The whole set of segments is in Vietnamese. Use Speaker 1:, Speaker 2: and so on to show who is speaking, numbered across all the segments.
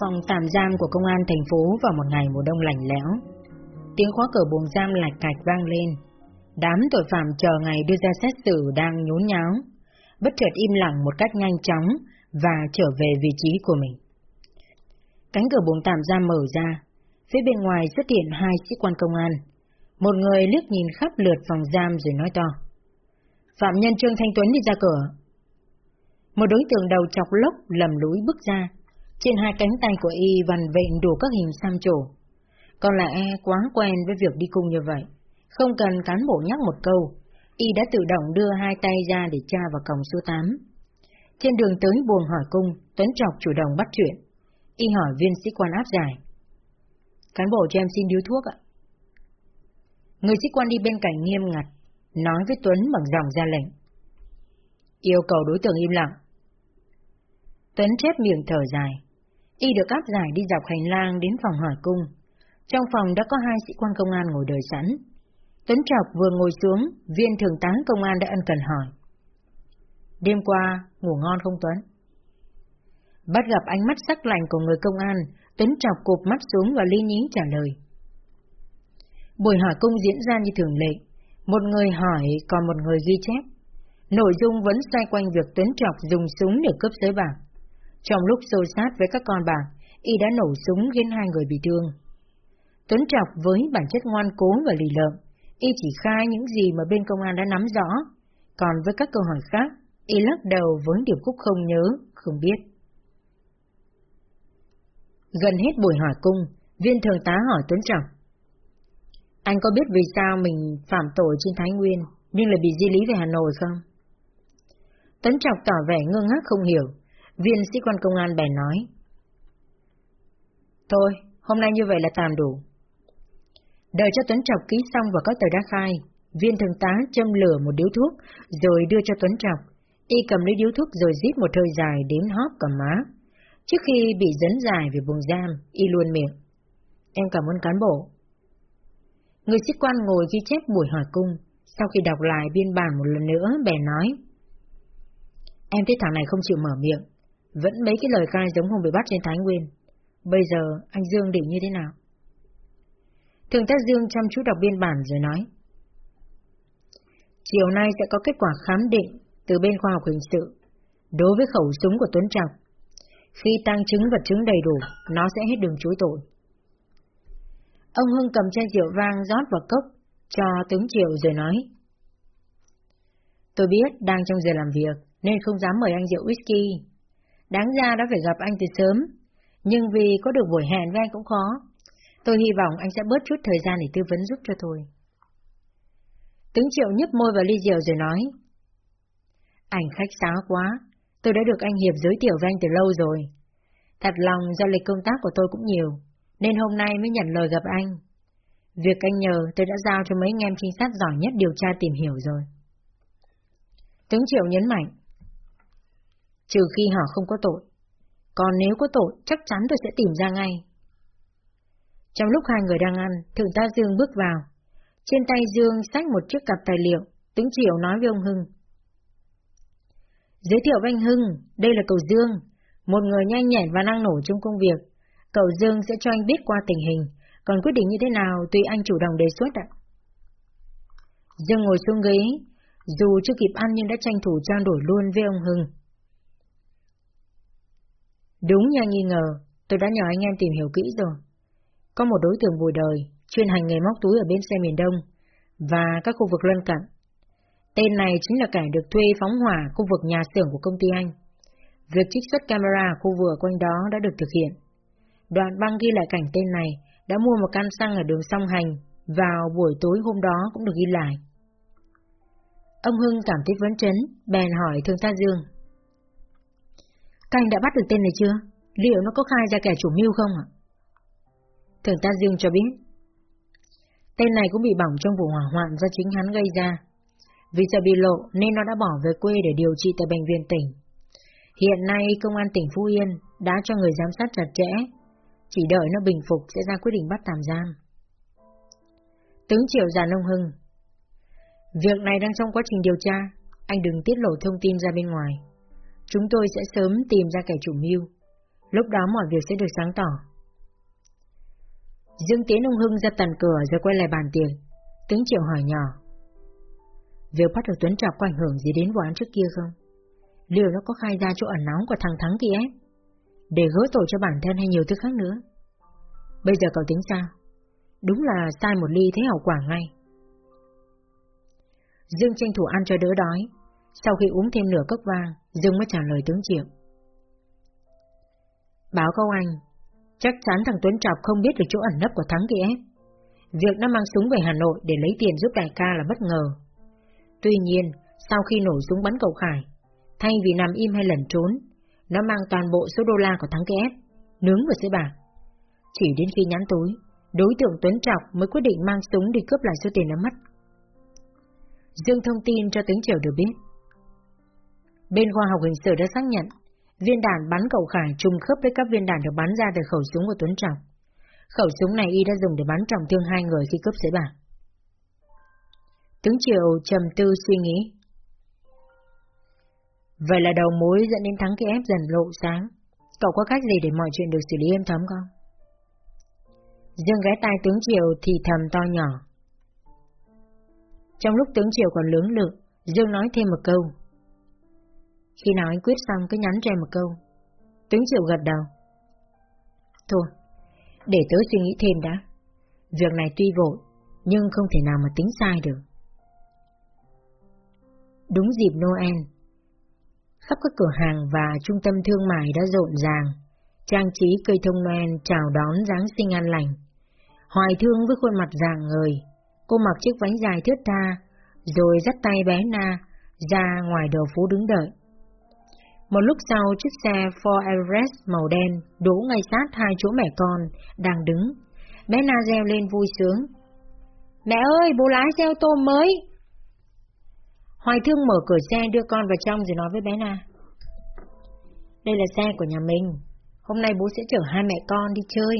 Speaker 1: Phòng tạm giam của công an thành phố vào một ngày mùa đông lạnh lẽo. Tiếng khóa cửa buồng giam lạch cạch vang lên. Đám tội phạm chờ ngày đưa ra xét xử đang nhốn nháo, bất chợt im lặng một cách nhanh chóng và trở về vị trí của mình. Cánh cửa buồng tạm giam mở ra, phía bên ngoài xuất hiện hai sĩ quan công an. Một người liếc nhìn khắp lượt phòng giam rồi nói to. Phạm nhân Trương Thanh Tuấn đi ra cửa. Một đối tượng đầu chọc lốc lầm lũi bước ra, trên hai cánh tay của y vằn vện đủ các hình xăm trổ. Còn lẽ quá quen với việc đi cung như vậy, không cần cán bộ nhắc một câu, y đã tự động đưa hai tay ra để tra vào cổng số 8. Trên đường tới buồng hỏi cung, Tuấn Trọc chủ động bắt chuyện. Y hỏi viên sĩ quan áp giải. Cán bộ cho em xin điếu thuốc ạ. Người sĩ quan đi bên cạnh nghiêm ngặt, nói với Tuấn bằng giọng ra lệnh. Yêu cầu đối tượng im lặng. Tuấn chép miệng thở dài. Y được áp giải đi dọc hành lang đến phòng hỏi cung. Trong phòng đã có hai sĩ quan công an ngồi đợi sẵn. Tuấn Trọc vừa ngồi xuống, viên thường tá công an đã ân cần hỏi. Đêm qua, ngủ ngon không Tuấn? Bắt gặp ánh mắt sắc lạnh của người công an, Tuấn Trọc cụp mắt xuống và lý nhí trả lời. Buổi hỏi cung diễn ra như thường lệ, một người hỏi còn một người ghi chép. Nội dung vẫn xoay quanh việc Tuấn Trọc dùng súng để cướp giới bạc. Trong lúc xô sát với các con bạc, y đã nổ súng khiến hai người bị thương. Tuấn Trọc với bản chất ngoan cố và lì lợm, y chỉ khai những gì mà bên công an đã nắm rõ, còn với các câu hỏi khác, y lắc đầu với điều khúc không nhớ, không biết. Gần hết buổi hỏi cung, viên thường tá hỏi Tuấn Trọng. Anh có biết vì sao mình phạm tội trên Thái Nguyên, nhưng lại bị di lý về Hà Nội không? Tuấn Trọng tỏ vẻ ngơ ngác không hiểu, viên sĩ quan công an bèn nói. Thôi, hôm nay như vậy là tạm đủ. Đợi cho Tuấn Trọc ký xong và có tờ đã khai, viên thường tá châm lửa một điếu thuốc, rồi đưa cho Tuấn Trọc. Y cầm lấy điếu thuốc rồi rít một hơi dài đến hóp cả má. Trước khi bị dẫn dài về buồng giam, Y luôn miệng. Em cảm ơn cán bộ. Người sĩ quan ngồi ghi chép buổi hỏi cung, sau khi đọc lại biên bản một lần nữa, bèn nói. Em thấy thằng này không chịu mở miệng, vẫn mấy cái lời khai giống hôm bị bắt trên Thái Nguyên. Bây giờ anh Dương định như thế nào? Thường tá Dương chăm chú đọc biên bản rồi nói. Chiều nay sẽ có kết quả khám định từ bên khoa học hình sự đối với khẩu súng của Tuấn Trọng. Khi tăng chứng vật chứng đầy đủ, nó sẽ hết đường chối tội. Ông Hưng cầm chai rượu vang rót vào cốc, cho tướng Triệu rồi nói. Tôi biết đang trong giờ làm việc, nên không dám mời anh rượu whisky. Đáng ra đã phải gặp anh từ sớm, nhưng vì có được buổi hẹn với anh cũng khó. Tôi hy vọng anh sẽ bớt chút thời gian để tư vấn giúp cho tôi. Tướng Triệu nhấp môi vào ly rượu rồi nói. Anh khách sáo quá, tôi đã được anh Hiệp giới thiệu với anh từ lâu rồi. Thật lòng do lịch công tác của tôi cũng nhiều, nên hôm nay mới nhận lời gặp anh. Việc anh nhờ tôi đã giao cho mấy anh em trinh sát giỏi nhất điều tra tìm hiểu rồi. Tướng Triệu nhấn mạnh. Trừ khi họ không có tội. Còn nếu có tội, chắc chắn tôi sẽ tìm ra ngay. Trong lúc hai người đang ăn, Thượng tá Dương bước vào. Trên tay Dương xách một chiếc cặp tài liệu, Tuấn Triệu nói với ông Hưng. Giới thiệu với anh Hưng, đây là cậu Dương, một người nhanh nhẹn và năng nổ trong công việc. Cậu Dương sẽ cho anh biết qua tình hình, còn quyết định như thế nào tùy anh chủ động đề xuất ạ. Dương ngồi xuống ghế, dù chưa kịp ăn nhưng đã tranh thủ trao đổi luôn với ông Hưng. Đúng như nghi ngờ, tôi đã nhờ anh em tìm hiểu kỹ rồi. Có một đối tượng bùi đời, chuyên hành nghề móc túi ở bên xe miền Đông và các khu vực lân cận. Tên này chính là kẻ được thuê phóng hỏa khu vực nhà xưởng của công ty anh. Việc trích xuất camera ở khu vực quanh đó đã được thực hiện. Đoạn băng ghi lại cảnh tên này đã mua một căn xăng ở đường song hành vào buổi tối hôm đó cũng được ghi lại. Ông Hưng cảm thấy vấn chấn, bèn hỏi Thương Tá Dương. Các anh đã bắt được tên này chưa? Liệu nó có khai ra kẻ chủ mưu không ạ? Thường tá Dương cho biết. Tên này cũng bị bỏng trong vụ hỏa hoạn do chính hắn gây ra. Vì sợ bị lộ nên nó đã bỏ về quê để điều trị tại bệnh viện tỉnh. Hiện nay công an tỉnh Phú Yên đã cho người giám sát chặt chẽ, chỉ đợi nó bình phục sẽ ra quyết định bắt tạm giam. Tướng Triệu già Nông Hưng Việc này đang trong quá trình điều tra, anh đừng tiết lộ thông tin ra bên ngoài. Chúng tôi sẽ sớm tìm ra kẻ chủ mưu. Lúc đó mọi việc sẽ được sáng tỏ. Dương Tiến ông Hưng ra tần cửa rồi quay lại bàn tiền. Tướng Triệu hỏi nhỏ. Việc bắt được Tuấn Trọc có ảnh hưởng gì đến vụ án trước kia không? Liệu nó có khai ra chỗ ẩn nóng của thằng Thắng kia ép? Để gỡ tội cho bản thân hay nhiều thứ khác nữa? Bây giờ cậu tính sao? Đúng là sai một ly thấy hậu quả ngay. Dương tranh thủ ăn cho đỡ đói. Sau khi uống thêm nửa cốc vang, Dương mới trả lời tướng Triệu. Báo câu anh, chắc chắn thằng Tuấn Trọc không biết được chỗ ẩn nấp của Thắng kia. Việc nó mang súng về Hà Nội để lấy tiền giúp đại ca là bất ngờ. Tuy nhiên, sau khi nổ súng bắn cậu Khải, thay vì nằm im hay lẩn trốn, nó mang toàn bộ số đô la của Thắng kia nướng vào sữa bạc. Chỉ đến khi nhắn túi, đối tượng Tuấn Trọc mới quyết định mang súng đi cướp lại số tiền đã mất. Dương thông tin cho tướng triều được biết. Bên khoa học hình sự đã xác nhận, viên đạn bắn cậu Khải trùng khớp với các viên đạn được bắn ra từ khẩu súng của Tuấn Trọng. Khẩu súng này y đã dùng để bắn trọng thương hai người khi cướp sới bạc. Tướng Triều trầm tư suy nghĩ. Vậy là đầu mối dẫn đến thắng kia ép dần lộ sáng. Cậu có cách gì để mọi chuyện được xử lý êm thấm không? Dương ghé tai tướng Triều thì thầm to nhỏ. Trong lúc tướng Triều còn lưỡng lự, Dương nói thêm một câu. Khi nào anh quyết xong cứ nhắn cho em một câu. Tướng chịu gật đầu. Thôi, để tớ suy nghĩ thêm đã. Việc này tuy vội, nhưng không thể nào mà tính sai được. Đúng dịp Noel, khắp các cửa hàng và trung tâm thương mại đã rộn ràng, trang trí cây thông Noel chào đón Giáng sinh an lành. Hoài thương với khuôn mặt rạng người, cô mặc chiếc váy dài thướt tha, rồi dắt tay bé Na ra ngoài đầu phố đứng đợi. Một lúc sau, chiếc xe Ford Everest màu đen đổ ngay sát hai chỗ mẹ con đang đứng. Bé Na reo lên vui sướng. Mẹ ơi, bố lái xe ô tô mới. Hoài Thương mở cửa xe đưa con vào trong rồi nói với bé Na. Đây là xe của nhà mình. Hôm nay bố sẽ chở hai mẹ con đi chơi.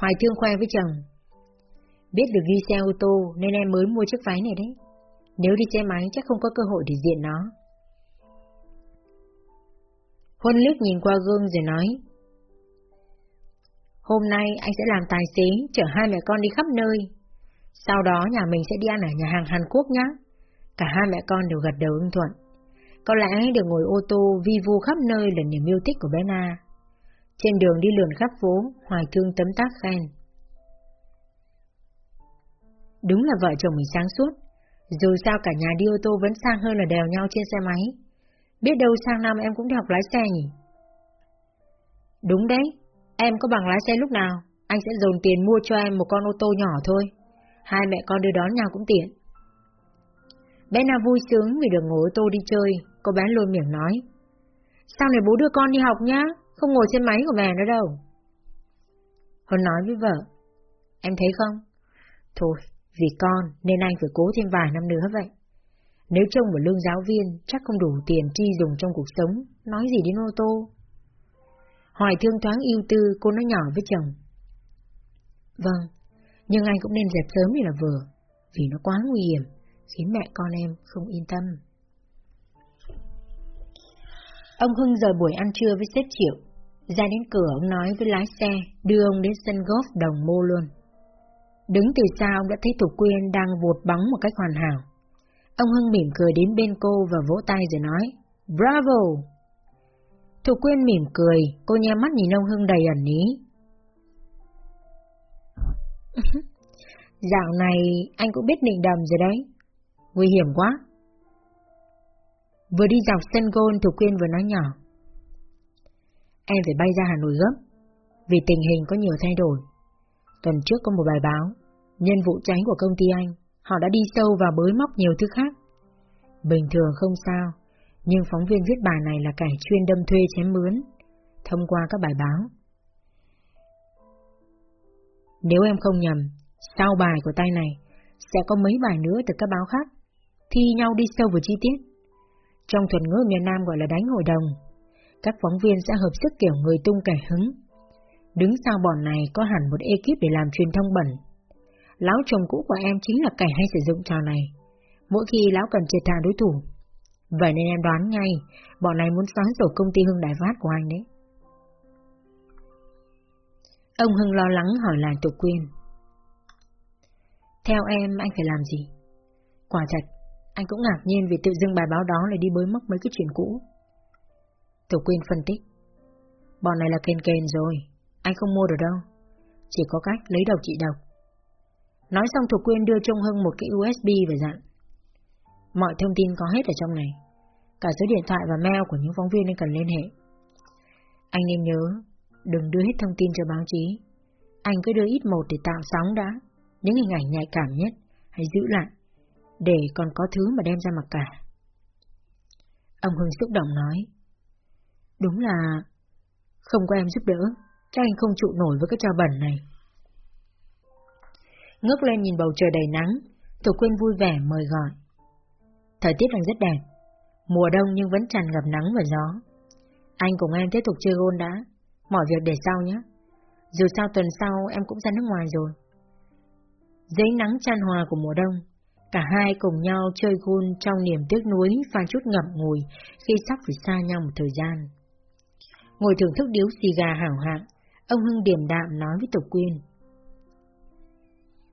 Speaker 1: Hoài Thương khoe với chồng. Biết được đi xe ô tô nên em mới mua chiếc váy này đấy. Nếu đi xe máy chắc không có cơ hội để diện nó. Huân liếc nhìn qua gương rồi nói. Hôm nay anh sẽ làm tài xế chở hai mẹ con đi khắp nơi. Sau đó nhà mình sẽ đi ăn ở nhà hàng Hàn Quốc nhé. Cả hai mẹ con đều gật đầu ưng thuận. Có lẽ được ngồi ô tô vi vu khắp nơi là niềm yêu thích của bé Na. Trên đường đi lượn khắp phố, Hoài Thương tấm tác khen. Đúng là vợ chồng mình sáng suốt. Dù sao cả nhà đi ô tô vẫn sang hơn là đèo nhau trên xe máy. Biết đâu sang năm em cũng đi học lái xe nhỉ? Đúng đấy, em có bằng lái xe lúc nào, anh sẽ dồn tiền mua cho em một con ô tô nhỏ thôi. Hai mẹ con đưa đón nhau cũng tiện. Bé nào vui sướng vì được ngồi ô tô đi chơi, cô bé luôn miệng nói. Sau này bố đưa con đi học nhá, không ngồi trên máy của mẹ nữa đâu. Huân nói với vợ, em thấy không? Thôi, vì con nên anh phải cố thêm vài năm nữa vậy. Nếu trông một lương giáo viên chắc không đủ tiền chi dùng trong cuộc sống, nói gì đến ô tô. Hoài thương thoáng yêu tư, cô nói nhỏ với chồng. Vâng, nhưng anh cũng nên dẹp sớm thì là vừa, vì nó quá nguy hiểm, khiến mẹ con em không yên tâm. Ông Hưng rời buổi ăn trưa với sếp Triệu. Ra đến cửa ông nói với lái xe, đưa ông đến sân golf đồng mô luôn. Đứng từ xa ông đã thấy Thủ Quyên đang vụt bóng một cách hoàn hảo. Ông Hưng mỉm cười đến bên cô và vỗ tay rồi nói, Bravo! Thủ Quyên mỉm cười, cô nhe mắt nhìn ông Hưng đầy ẩn ý. Dạo này anh cũng biết định đầm rồi đấy. Nguy hiểm quá. Vừa đi dọc sân gôn Thủ Quyên vừa nói nhỏ. Em phải bay ra Hà Nội gấp, vì tình hình có nhiều thay đổi. Tuần trước có một bài báo, nhân vụ cháy của công ty anh, họ đã đi sâu vào bới móc nhiều thứ khác. Bình thường không sao, nhưng phóng viên viết bài này là kẻ chuyên đâm thuê chém mướn, thông qua các bài báo. Nếu em không nhầm, sau bài của tay này, sẽ có mấy bài nữa từ các báo khác, thi nhau đi sâu vào chi tiết. Trong thuật ngữ miền Nam gọi là đánh hội đồng, các phóng viên sẽ hợp sức kiểu người tung kẻ hứng. Đứng sau bọn này có hẳn một ekip để làm truyền thông bẩn. Lão chồng cũ của em chính là kẻ hay sử dụng trò này, mỗi khi lão cần triệt hạ đối thủ. Vậy nên em đoán ngay, bọn này muốn xóa sổ công ty Hưng Đại Phát của anh đấy. Ông Hưng lo lắng hỏi lại Tục Quyên. Theo em, anh phải làm gì? Quả thật, anh cũng ngạc nhiên vì tự dưng bài báo đó lại đi bới móc mấy cái chuyện cũ. Tục Quyên phân tích. Bọn này là kền kền rồi, anh không mua được đâu. Chỉ có cách lấy đầu trị độc. Nói xong Thuộc Quyên đưa Trung Hưng một cái USB và dặn. Mọi thông tin có hết ở trong này. Cả số điện thoại và mail của những phóng viên nên cần liên hệ. Anh nên nhớ, đừng đưa hết thông tin cho báo chí. Anh cứ đưa ít một để tạo sóng đã. Những hình ảnh nhạy cảm nhất, hãy giữ lại, để còn có thứ mà đem ra mặc cả. Ông Hưng xúc động nói. Đúng là không có em giúp đỡ, chắc anh không trụ nổi với cái trò bẩn này. Ngước lên nhìn bầu trời đầy nắng, Thục Quyên vui vẻ mời gọi. Thời tiết đang rất đẹp, mùa đông nhưng vẫn tràn ngập nắng và gió. Anh cùng em tiếp tục chơi gôn đã, mọi việc để sau nhé. Dù sao tuần sau em cũng ra nước ngoài rồi. Dưới nắng chan hòa của mùa đông, cả hai cùng nhau chơi gôn trong niềm tiếc nuối pha chút ngậm ngùi khi sắp phải xa nhau một thời gian. Ngồi thưởng thức điếu xì gà hảo hạng, ông Hưng điềm đạm nói với Tục Quyên.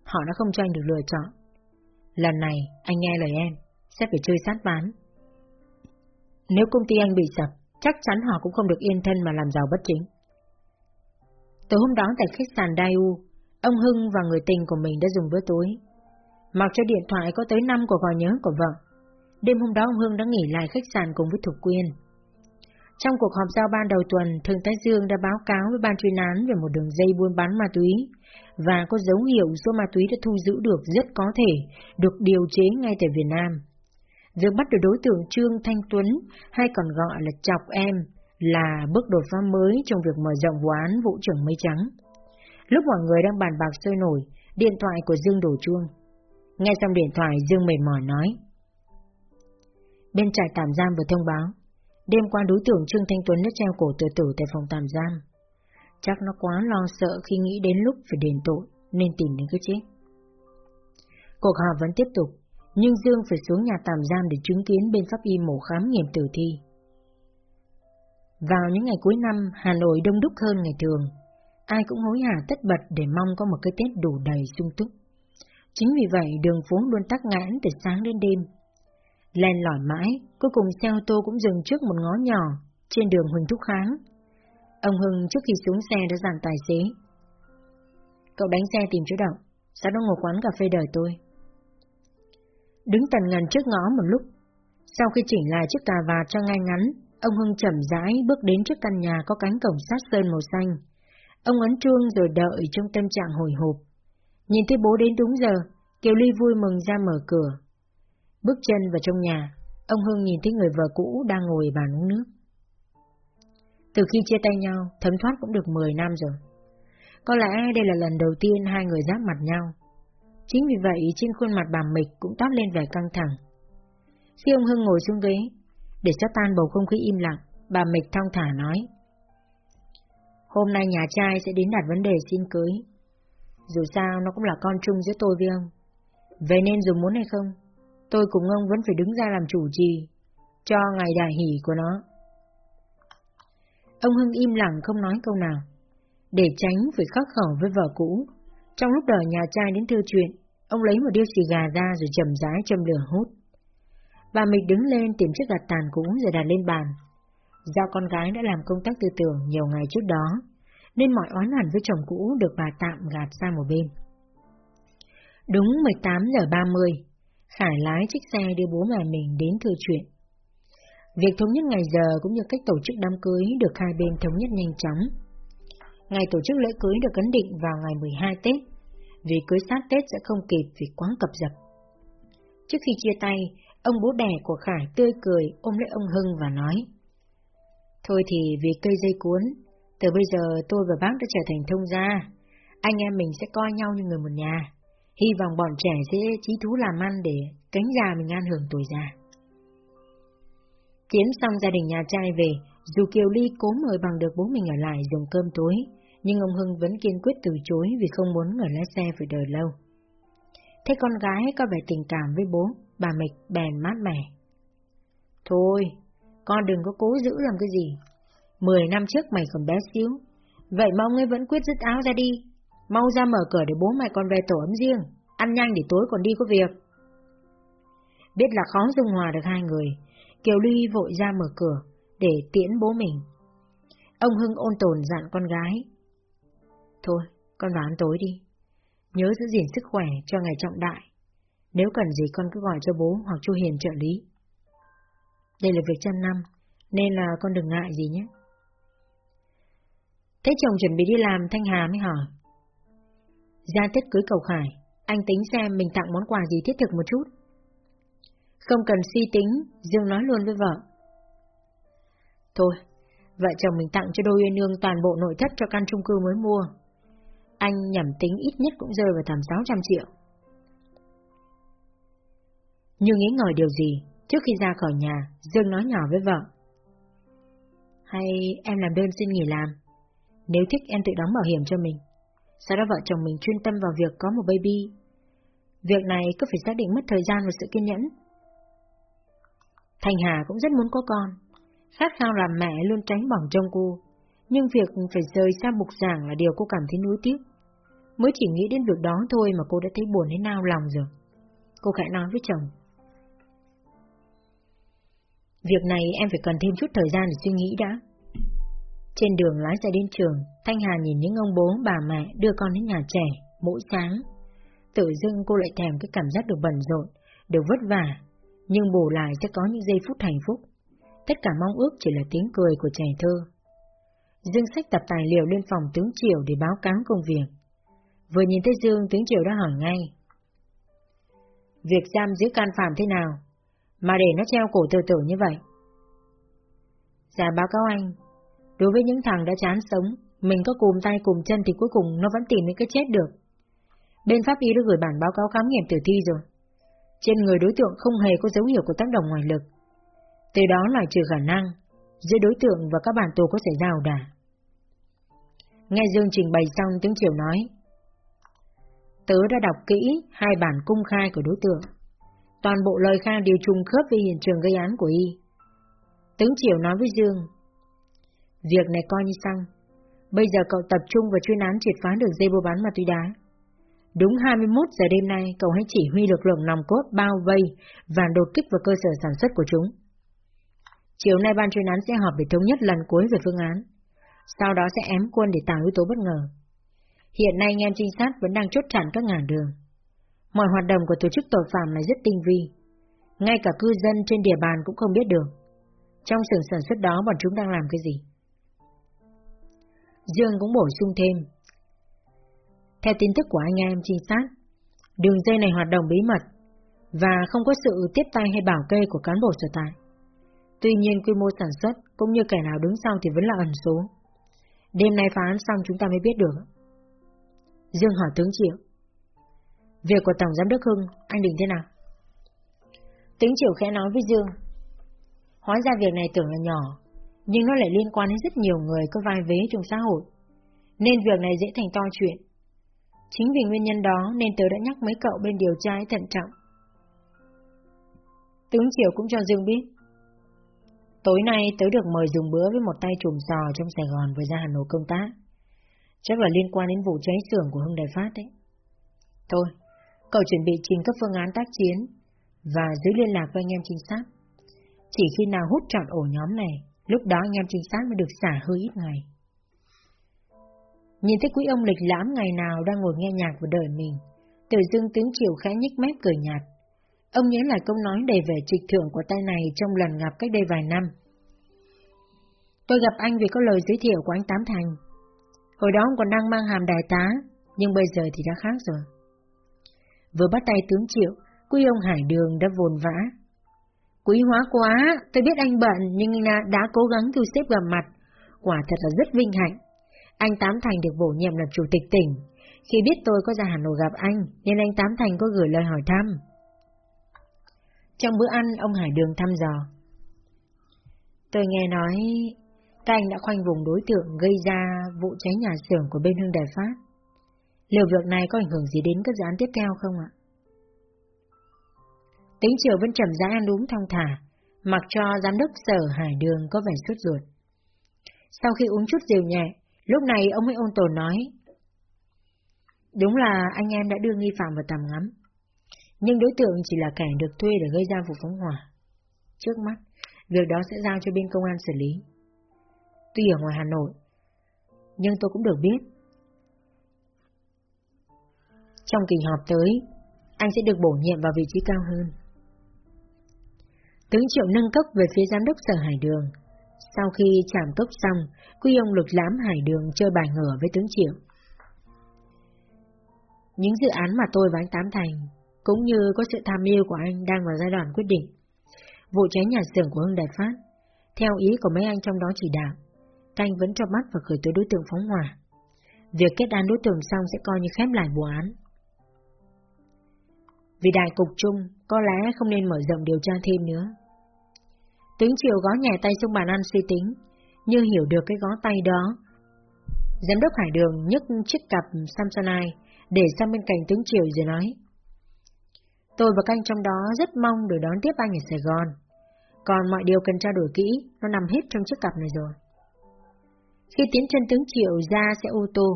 Speaker 1: Họ đã không cho anh được lựa chọn. Lần này, anh nghe lời em, sẽ phải chơi sát bán. Nếu công ty anh bị sập, chắc chắn họ cũng không được yên thân mà làm giàu bất chính. Tối hôm đó tại khách sạn Daewoo, ông Hưng và người tình của mình đã dùng bữa tối. Mặc cho điện thoại có tới 5 cuộc gọi nhớ của vợ. Đêm hôm đó ông Hưng đã nghỉ lại khách sạn cùng với Thục Quyên. Trong cuộc họp giao ban đầu tuần, Thường Thái Dương đã báo cáo với ban chuyên án về một đường dây buôn bán ma túy, và có dấu hiệu số ma túy đã thu giữ được rất có thể được điều chế ngay tại Việt Nam. Việc bắt được đối tượng Trương Thanh Tuấn, hay còn gọi là Chọc Em, là bước đột phá mới trong việc mở rộng vụ án vụ trưởng mây trắng. Lúc mọi người đang bàn bạc sôi nổi, điện thoại của Dương đổ chuông. Nghe xong điện thoại, Dương mệt mỏi nói. Bên trại tạm giam vừa thông báo, đêm qua đối tượng Trương Thanh Tuấn đã treo cổ tự tử tại phòng tạm giam. Chắc nó quá lo sợ khi nghĩ đến lúc phải đền tội, nên tìm đến cái chết. Cuộc họp vẫn tiếp tục, nhưng Dương phải xuống nhà tạm giam để chứng kiến bên pháp y mổ khám nghiệm tử thi. Vào những ngày cuối năm, Hà Nội đông đúc hơn ngày thường. Ai cũng hối hả tất bật để mong có một cái Tết đủ đầy sung túc. Chính vì vậy đường phố luôn tắc ngãn từ sáng đến đêm. Len lỏi mãi, cuối cùng xe ô tô cũng dừng trước một ngõ nhỏ, trên đường Huỳnh Thúc Kháng. Ông Hưng trước khi xuống xe đã dặn tài xế. Cậu đánh xe tìm chỗ đậu, sau đó ngồi quán cà phê đợi tôi. Đứng tần ngần trước ngõ một lúc, sau khi chỉnh lại chiếc cà vạt cho ngay ngắn, ông Hưng chậm rãi bước đến trước căn nhà có cánh cổng sát sơn màu xanh. Ông ấn chuông rồi đợi trong tâm trạng hồi hộp. Nhìn thấy bố đến đúng giờ, Kiều Ly vui mừng ra mở cửa. Bước chân vào trong nhà, ông Hưng nhìn thấy người vợ cũ đang ngồi bàn uống nước. Từ khi chia tay nhau, thấm thoát cũng được 10 năm rồi. Có lẽ đây là lần đầu tiên hai người giáp mặt nhau. Chính vì vậy trên khuôn mặt bà Mịch cũng toát lên vẻ căng thẳng. Khi ông Hưng ngồi xuống ghế, để cho tan bầu không khí im lặng, bà Mịch thong thả nói. Hôm nay nhà trai sẽ đến đặt vấn đề xin cưới. Dù sao nó cũng là con chung giữa tôi với ông. Vậy nên dù muốn hay không, tôi cùng ông vẫn phải đứng ra làm chủ trì, cho ngày đại hỷ của nó. Ông Hưng im lặng không nói câu nào, để tránh phải khắc khẩu với vợ cũ. Trong lúc đợi nhà trai đến thư chuyện, ông lấy một điếu xì gà ra rồi chầm rãi châm lửa hút. Bà Mịch đứng lên tìm chiếc gạt tàn cũ rồi đặt lên bàn. Do con gái đã làm công tác tư tưởng nhiều ngày trước đó, nên mọi oán hẳn với chồng cũ được bà tạm gạt sang một bên. Đúng 18 giờ 30, Khải lái chiếc xe đưa bố mẹ mình đến thư chuyện. Việc thống nhất ngày giờ cũng như cách tổ chức đám cưới được hai bên thống nhất nhanh chóng. Ngày tổ chức lễ cưới được ấn định vào ngày 12 Tết, vì cưới sát Tết sẽ không kịp vì quá cập dập. Trước khi chia tay, ông bố đẻ của Khải tươi cười ôm lấy ông Hưng và nói Thôi thì vì cây dây cuốn, từ bây giờ tôi và bác đã trở thành thông gia, anh em mình sẽ coi nhau như người một nhà. Hy vọng bọn trẻ sẽ trí thú làm ăn để cánh già mình an hưởng tuổi già. Chiến xong gia đình nhà trai về, dù Kiều Ly cố mời bằng được bố mình ở lại dùng cơm tối, nhưng ông Hưng vẫn kiên quyết từ chối vì không muốn người lái xe phải đợi lâu. Thế con gái có vẻ tình cảm với bố, bà Mịch bèn mát mẻ. Thôi, con đừng có cố giữ làm cái gì. Mười năm trước mày còn bé xíu, Vậy mà ông ấy vẫn quyết dứt áo ra đi. Mau ra mở cửa để bố mẹ con về tổ ấm riêng, ăn nhanh để tối còn đi có việc. Biết là khó dung hòa được hai người, Kiều Ly vội ra mở cửa để tiễn bố mình. Ông Hưng ôn tồn dặn con gái. Thôi, con vào ăn tối đi. Nhớ giữ gìn sức khỏe cho ngày trọng đại. Nếu cần gì con cứ gọi cho bố hoặc Chu Hiền trợ lý. Đây là việc trăm năm, nên là con đừng ngại gì nhé. Thế chồng chuẩn bị đi làm, Thanh Hà mới hỏi. Ra Tết cưới cầu Khải, anh tính xem mình tặng món quà gì thiết thực một chút. Không cần suy tính, Dương nói luôn với vợ. Thôi, vợ chồng mình tặng cho đôi uyên ương toàn bộ nội thất cho căn chung cư mới mua. Anh nhẩm tính ít nhất cũng rơi vào tầm 600 triệu. Nhưng nghĩ ngợi điều gì, trước khi ra khỏi nhà, Dương nói nhỏ với vợ. Hay em làm đơn xin nghỉ làm? Nếu thích em tự đóng bảo hiểm cho mình. Sau đó vợ chồng mình chuyên tâm vào việc có một baby. Việc này cứ phải xác định mất thời gian và sự kiên nhẫn. Thành Hà cũng rất muốn có con. Khát khao làm mẹ luôn tránh bỏng trong cô. Nhưng việc phải rời xa mục giảng là điều cô cảm thấy nuối tiếc. Mới chỉ nghĩ đến việc đó thôi mà cô đã thấy buồn đến nao lòng rồi. Cô khẽ nói với chồng. Việc này em phải cần thêm chút thời gian để suy nghĩ đã. Trên đường lái xe đến trường, Thanh Hà nhìn những ông bố bà mẹ đưa con đến nhà trẻ mỗi sáng. Tự dưng cô lại thèm cái cảm giác được bận rộn, được vất vả, nhưng bù lại sẽ có những giây phút hạnh phúc. Tất cả mong ước chỉ là tiếng cười của trẻ thơ. Dương sách tập tài liệu lên phòng tướng Triều để báo cáo công việc. Vừa nhìn thấy Dương, tướng Triều đã hỏi ngay. Việc giam giữ can phạm thế nào? Mà để nó treo cổ tự tử như vậy? Dạ báo cáo anh, Đối với những thằng đã chán sống, mình có cùm tay cùm chân thì cuối cùng nó vẫn tìm đến cái chết được. Bên pháp y đã gửi bản báo cáo khám nghiệm tử thi rồi. Trên người đối tượng không hề có dấu hiệu của tác động ngoại lực. Từ đó loại trừ khả năng, giữa đối tượng và các bản tù có xảy ra ẩu đả. Nghe Dương trình bày xong tiếng chiều nói. Tớ đã đọc kỹ hai bản cung khai của đối tượng. Toàn bộ lời khai đều trùng khớp với hiện trường gây án của y. Tướng Triều nói với Dương, Việc này coi như xong. Bây giờ cậu tập trung vào chuyên án triệt phá đường dây buôn bán ma túy đá. Đúng 21 giờ đêm nay, cậu hãy chỉ huy lực lượng nòng cốt bao vây và đột kích vào cơ sở sản xuất của chúng. Chiều nay ban chuyên án sẽ họp để thống nhất lần cuối về phương án. Sau đó sẽ ém quân để tạo yếu tố bất ngờ. Hiện nay anh em trinh sát vẫn đang chốt chặn các ngã đường. Mọi hoạt động của tổ chức tội phạm này rất tinh vi. Ngay cả cư dân trên địa bàn cũng không biết được. Trong xưởng sản xuất đó bọn chúng đang làm cái gì? Dương cũng bổ sung thêm. Theo tin tức của anh em trinh sát, đường dây này hoạt động bí mật và không có sự tiếp tay hay bảo kê của cán bộ sở tại. Tuy nhiên quy mô sản xuất cũng như kẻ nào đứng sau thì vẫn là ẩn số. Đêm nay phá án xong chúng ta mới biết được. Dương hỏi tướng Triệu. Việc của Tổng Giám đốc Hưng, anh định thế nào? Tướng Triệu khẽ nói với Dương. Hóa ra việc này tưởng là nhỏ, nhưng nó lại liên quan đến rất nhiều người có vai vế trong xã hội. Nên việc này dễ thành to chuyện. Chính vì nguyên nhân đó nên tớ đã nhắc mấy cậu bên điều tra ấy thận trọng. Tướng Triều cũng cho Dương biết. Tối nay tớ được mời dùng bữa với một tay trùm sò trong Sài Gòn vừa ra Hà Nội công tác. Chắc là liên quan đến vụ cháy xưởng của Hưng Đại Phát đấy. Thôi, cậu chuẩn bị trình các phương án tác chiến và giữ liên lạc với anh em trinh sát. Chỉ khi nào hút trọn ổ nhóm này, Lúc đó anh em trinh sát mới được xả hơi ít ngày. Nhìn thấy quý ông lịch lãm ngày nào đang ngồi nghe nhạc và đợi mình, Tử dương tướng chiều khẽ nhích mép cười nhạt. Ông nhớ lại câu nói đầy vẻ trịch thượng của tay này trong lần gặp cách đây vài năm. Tôi gặp anh vì có lời giới thiệu của anh Tám Thành. Hồi đó ông còn đang mang hàm đại tá, nhưng bây giờ thì đã khác rồi. Vừa bắt tay tướng triệu, quý ông Hải Đường đã vồn vã, Quý hóa quá, tôi biết anh bận nhưng đã cố gắng thu xếp gặp mặt. Quả thật là rất vinh hạnh. Anh Tám Thành được bổ nhiệm làm chủ tịch tỉnh. Khi biết tôi có ra Hà Nội gặp anh, nên anh Tám Thành có gửi lời hỏi thăm. Trong bữa ăn, ông Hải Đường thăm dò. Tôi nghe nói các anh đã khoanh vùng đối tượng gây ra vụ cháy nhà xưởng của bên Hưng Đài Phát. Liệu việc này có ảnh hưởng gì đến các dự án tiếp theo không ạ? Tính chiều vẫn trầm rãi ăn uống thong thả, mặc cho giám đốc sở Hải Đường có vẻ sốt ruột. Sau khi uống chút rượu nhẹ, Lúc này ông ấy ôn tồn nói. Đúng là anh em đã đưa nghi phạm vào tầm ngắm. Nhưng đối tượng chỉ là kẻ được thuê để gây ra vụ phóng hỏa. Trước mắt, việc đó sẽ giao cho bên công an xử lý. Tuy ở ngoài Hà Nội, nhưng tôi cũng được biết. Trong kỳ họp tới, anh sẽ được bổ nhiệm vào vị trí cao hơn. Tướng Triệu nâng cấp về phía giám đốc sở Hải Đường. Sau khi chạm cốc xong, Quy ông lục lãm Hải Đường chơi bài ngửa với tướng Triệu. Những dự án mà tôi và anh Tám Thành, cũng như có sự tham mưu của anh đang vào giai đoạn quyết định. Vụ cháy nhà xưởng của Hưng Đại Phát, theo ý của mấy anh trong đó chỉ đạo, canh vẫn cho mắt và khởi tố đối tượng phóng hỏa. Việc kết án đối tượng xong sẽ coi như khép lại vụ án. Vì đại cục chung, có lẽ không nên mở rộng điều tra thêm nữa. Tướng Triệu gõ nhẹ tay xuống bàn ăn suy tính, như hiểu được cái gõ tay đó. Giám đốc Hải Đường nhấc chiếc cặp Samsonite để sang bên cạnh tướng Triệu rồi nói. Tôi và canh trong đó rất mong được đón tiếp anh ở Sài Gòn. Còn mọi điều cần trao đổi kỹ, nó nằm hết trong chiếc cặp này rồi. Khi tiến chân tướng Triệu ra xe ô tô,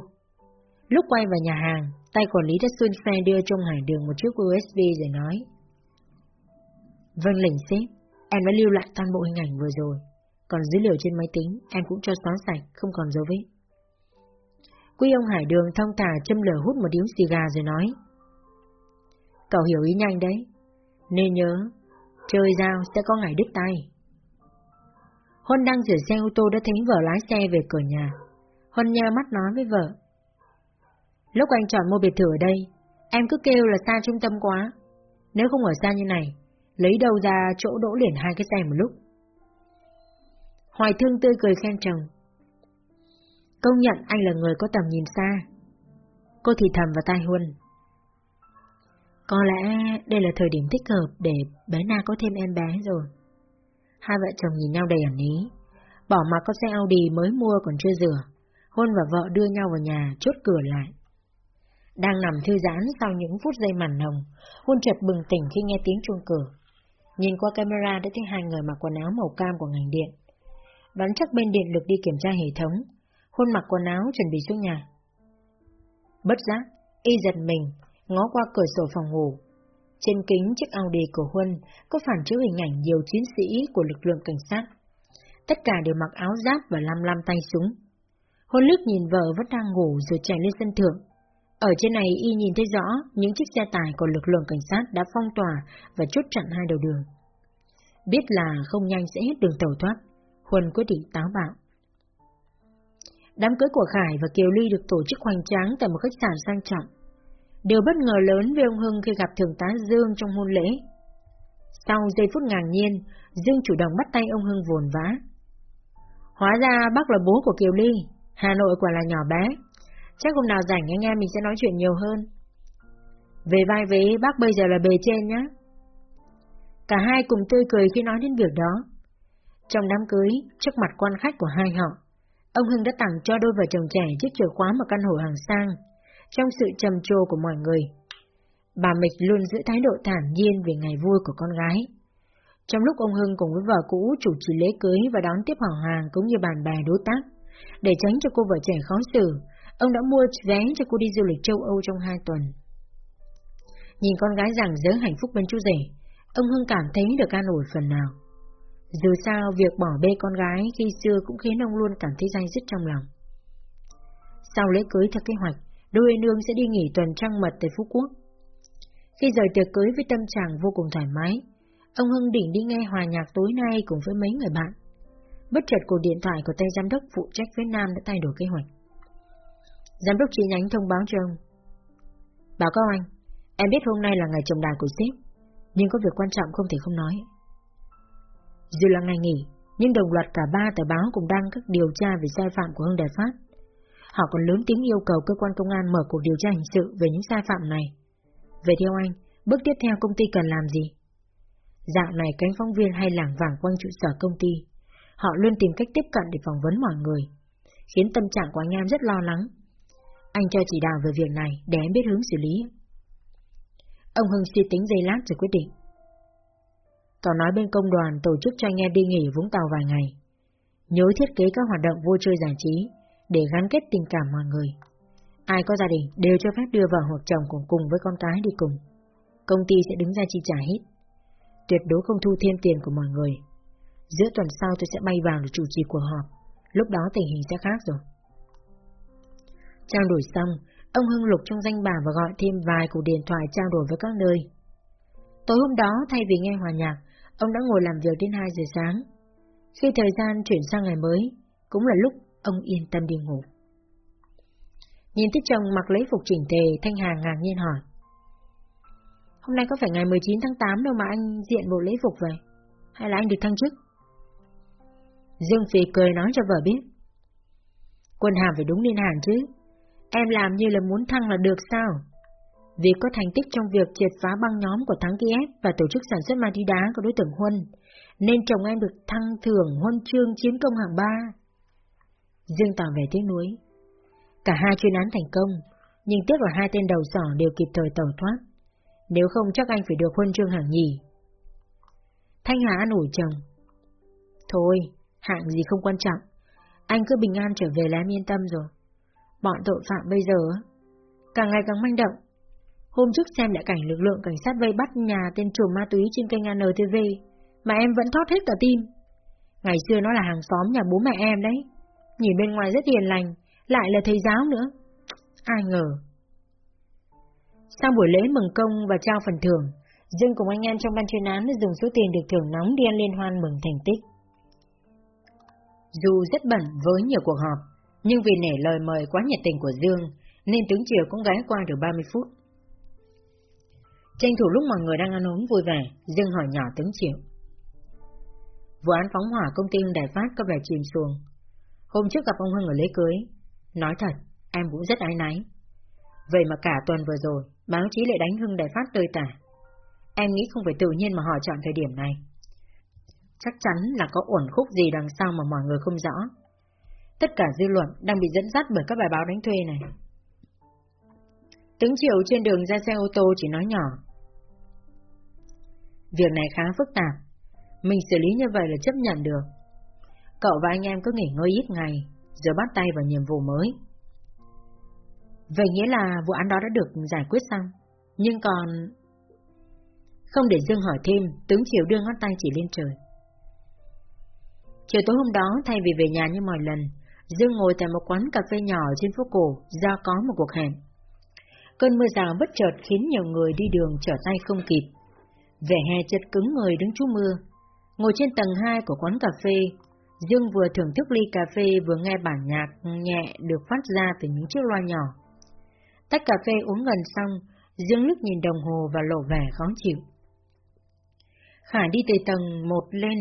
Speaker 1: lúc quay vào nhà hàng, tay quản lý đã xuân xe đưa trong hải đường một chiếc USB rồi nói. Vâng lệnh xếp, em đã lưu lại toàn bộ hình ảnh vừa rồi, còn dữ liệu trên máy tính em cũng cho xóa sạch, không còn dấu vết. Quý ông Hải Đường thông thả châm lửa hút một điếu xì gà rồi nói. Cậu hiểu ý nhanh đấy, nên nhớ, chơi dao sẽ có ngày đứt tay. Huân đang rửa xe ô tô đã thấy vợ lái xe về cửa nhà. Huân nheo mắt nói với vợ. Lúc anh chọn mua biệt thự ở đây, em cứ kêu là xa trung tâm quá. Nếu không ở xa như này, lấy đâu ra chỗ đỗ liền hai cái xe một lúc. Hoài thương tươi cười khen chồng. Công nhận anh là người có tầm nhìn xa. Cô thì thầm vào tai Huân. Có lẽ đây là thời điểm thích hợp để bé Na có thêm em bé rồi. Hai vợ chồng nhìn nhau đầy ẩn ý. Bỏ mặc con xe Audi mới mua còn chưa rửa. Huân và vợ đưa nhau vào nhà, chốt cửa lại. Đang nằm thư giãn sau những phút giây màn hồng, Huân chợt bừng tỉnh khi nghe tiếng chuông cửa. Nhìn qua camera đã thấy hai người mặc quần áo màu cam của ngành điện. Đoán chắc bên điện lực đi kiểm tra hệ thống, khuôn mặc quần áo chuẩn bị xuống nhà. Bất giác, y giật mình, ngó qua cửa sổ phòng ngủ, trên kính chiếc Audi của Huân có phản chiếu hình ảnh nhiều chiến sĩ của lực lượng cảnh sát. Tất cả đều mặc áo giáp và lam lam tay súng. Huân lướt nhìn vợ vẫn đang ngủ rồi chạy lên sân thượng. Ở trên này y nhìn thấy rõ những chiếc xe tải của lực lượng cảnh sát đã phong tỏa và chốt chặn hai đầu đường. Biết là không nhanh sẽ hết đường tàu thoát, Huân quyết định táo bạo. Đám cưới của Khải và Kiều Ly được tổ chức hoành tráng tại một khách sạn sang trọng điều bất ngờ lớn với ông Hưng khi gặp Thượng tá Dương trong hôn lễ. Sau giây phút ngạc nhiên, Dương chủ động bắt tay ông Hưng vồn vã. Hóa ra bác là bố của Kiều Ly, Hà Nội quả là nhỏ bé. Chắc hôm nào rảnh anh em mình sẽ nói chuyện nhiều hơn. Về vai vế bác bây giờ là bề trên nhá. Cả hai cùng tươi cười khi nói đến việc đó. Trong đám cưới, trước mặt quan khách của hai họ, ông Hưng đã tặng cho đôi vợ chồng trẻ chiếc chìa khóa một căn hộ hàng sang, trong sự trầm trồ của mọi người. Bà Mịch luôn giữ thái độ thản nhiên về ngày vui của con gái. Trong lúc ông Hưng cùng với vợ cũ chủ trì lễ cưới và đón tiếp họ hàng cũng như bạn bè đối tác, để tránh cho cô vợ trẻ khó xử, ông đã mua vé cho cô đi du lịch châu Âu trong hai tuần. Nhìn con gái rằng dớ hạnh phúc bên chú rể, ông Hưng cảm thấy được an ủi phần nào. Dù sao, việc bỏ bê con gái khi xưa cũng khiến ông luôn cảm thấy dai dứt trong lòng. Sau lễ cưới theo kế hoạch, đôi nương sẽ đi nghỉ tuần trăng mật tại Phú Quốc. Khi rời tiệc cưới với tâm trạng vô cùng thoải mái, ông Hưng định đi nghe hòa nhạc tối nay cùng với mấy người bạn. Bất chợt cuộc điện thoại của tay giám đốc phụ trách phía Nam đã thay đổi kế hoạch. Giám đốc chi nhánh thông báo cho ông. Báo cáo anh, em biết hôm nay là ngày trồng đàn của sếp, nhưng có việc quan trọng không thể không nói. Dù là ngày nghỉ, nhưng đồng loạt cả ba tờ báo cũng đăng các điều tra về sai phạm của Hưng Đại Phát Họ còn lớn tiếng yêu cầu cơ quan công an mở cuộc điều tra hình sự về những sai phạm này. Về theo anh, bước tiếp theo công ty cần làm gì? Dạo này cánh phóng viên hay lảng vảng quanh trụ sở công ty. Họ luôn tìm cách tiếp cận để phỏng vấn mọi người, khiến tâm trạng của anh em rất lo lắng. Anh cho chỉ đạo về việc này để em biết hướng xử lý. Ông Hưng suy tính giây lát rồi quyết định. Tỏ nói bên công đoàn tổ chức cho anh em đi nghỉ Vũng Tàu vài ngày. Nhớ thiết kế các hoạt động vui chơi giải trí, để gắn kết tình cảm mọi người. Ai có gia đình đều cho phép đưa vợ hoặc chồng cùng cùng với con cái đi cùng. Công ty sẽ đứng ra chi trả hết. Tuyệt đối không thu thêm tiền của mọi người. Giữa tuần sau tôi sẽ bay vào để chủ trì cuộc họp. Lúc đó tình hình sẽ khác rồi. Trao đổi xong, ông Hưng lục trong danh bảng và gọi thêm vài cuộc điện thoại trao đổi với các nơi. Tối hôm đó, thay vì nghe hòa nhạc, ông đã ngồi làm việc đến 2 giờ sáng. Khi thời gian chuyển sang ngày mới, cũng là lúc ông yên tâm đi ngủ. Nhìn thấy chồng mặc lấy phục chỉnh tề, Thanh Hà ngạc nhiên hỏi. Hôm nay có phải ngày 19 tháng 8 đâu mà anh diện bộ lễ phục vậy? Hay là anh được thăng chức? Dương Phi cười nói cho vợ biết. Quân hàm phải đúng niên hạn chứ. Em làm như là muốn thăng là được sao? Vì có thành tích trong việc triệt phá băng nhóm của Thắng Kiev và tổ chức sản xuất ma túy đá của đối tượng Huân, nên chồng em được thăng thưởng huân chương chiến công hạng ba. Dương tỏ về tiếng núi. Cả hai chuyên án thành công, nhưng tiếc là hai tên đầu sỏ đều kịp thời tẩu thoát. Nếu không chắc anh phải được huân chương hạng nhì. Thanh Hà an ủi chồng. Thôi, hạng gì không quan trọng. Anh cứ bình an trở về là em yên tâm rồi. Bọn tội phạm bây giờ, càng ngày càng manh động. Hôm trước xem lại cảnh lực lượng cảnh sát vây bắt nhà tên trùm ma túy trên kênh ANTV, mà em vẫn thót hết cả tim. Ngày xưa nó là hàng xóm nhà bố mẹ em đấy. Nhìn bên ngoài rất hiền lành, lại là thầy giáo nữa. Ai ngờ. Sau buổi lễ mừng công và trao phần thưởng, Dương cùng anh em trong ban chuyên án dùng số tiền được thưởng nóng đi ăn liên hoan mừng thành tích. Dù rất bận với nhiều cuộc họp, nhưng vì nể lời mời quá nhiệt tình của Dương, nên tướng Triều cũng ghé qua được 30 phút. Tranh thủ lúc mọi người đang ăn uống vui vẻ, Dương hỏi nhỏ tướng Triều. Vụ án phóng hỏa công ty đại Phát có vẻ chìm xuồng. Hôm trước gặp ông Hưng ở lễ cưới, nói thật, em cũng rất ái náy. Vậy mà cả tuần vừa rồi, báo chí lại đánh Hưng đại Phát tơi tả. Em nghĩ không phải tự nhiên mà họ chọn thời điểm này. Chắc chắn là có ổn khúc gì đằng sau mà mọi người không rõ. Tất cả dư luận đang bị dẫn dắt bởi các bài báo đánh thuê này. Tướng Triệu trên đường ra xe ô tô chỉ nói nhỏ. Việc này khá phức tạp. Mình xử lý như vậy là chấp nhận được. Cậu và anh em cứ nghỉ ngơi ít ngày, rồi bắt tay vào nhiệm vụ mới. Vậy nghĩa là vụ án đó đã được giải quyết xong. Nhưng còn... Không để Dương hỏi thêm, tướng Triệu đưa ngón tay chỉ lên trời. Chiều tối hôm đó, thay vì về nhà như mọi lần, Dương ngồi tại một quán cà phê nhỏ trên phố cổ, do có một cuộc hẹn. Cơn mưa rào bất chợt khiến nhiều người đi đường trở tay không kịp. Vẻ hè chật cứng người đứng trú mưa. Ngồi trên tầng 2 của quán cà phê, Dương vừa thưởng thức ly cà phê vừa nghe bản nhạc nhẹ được phát ra từ những chiếc loa nhỏ. Tách cà phê uống gần xong, Dương lúc nhìn đồng hồ và lộ vẻ khó chịu. Khải đi từ tầng 1 lên,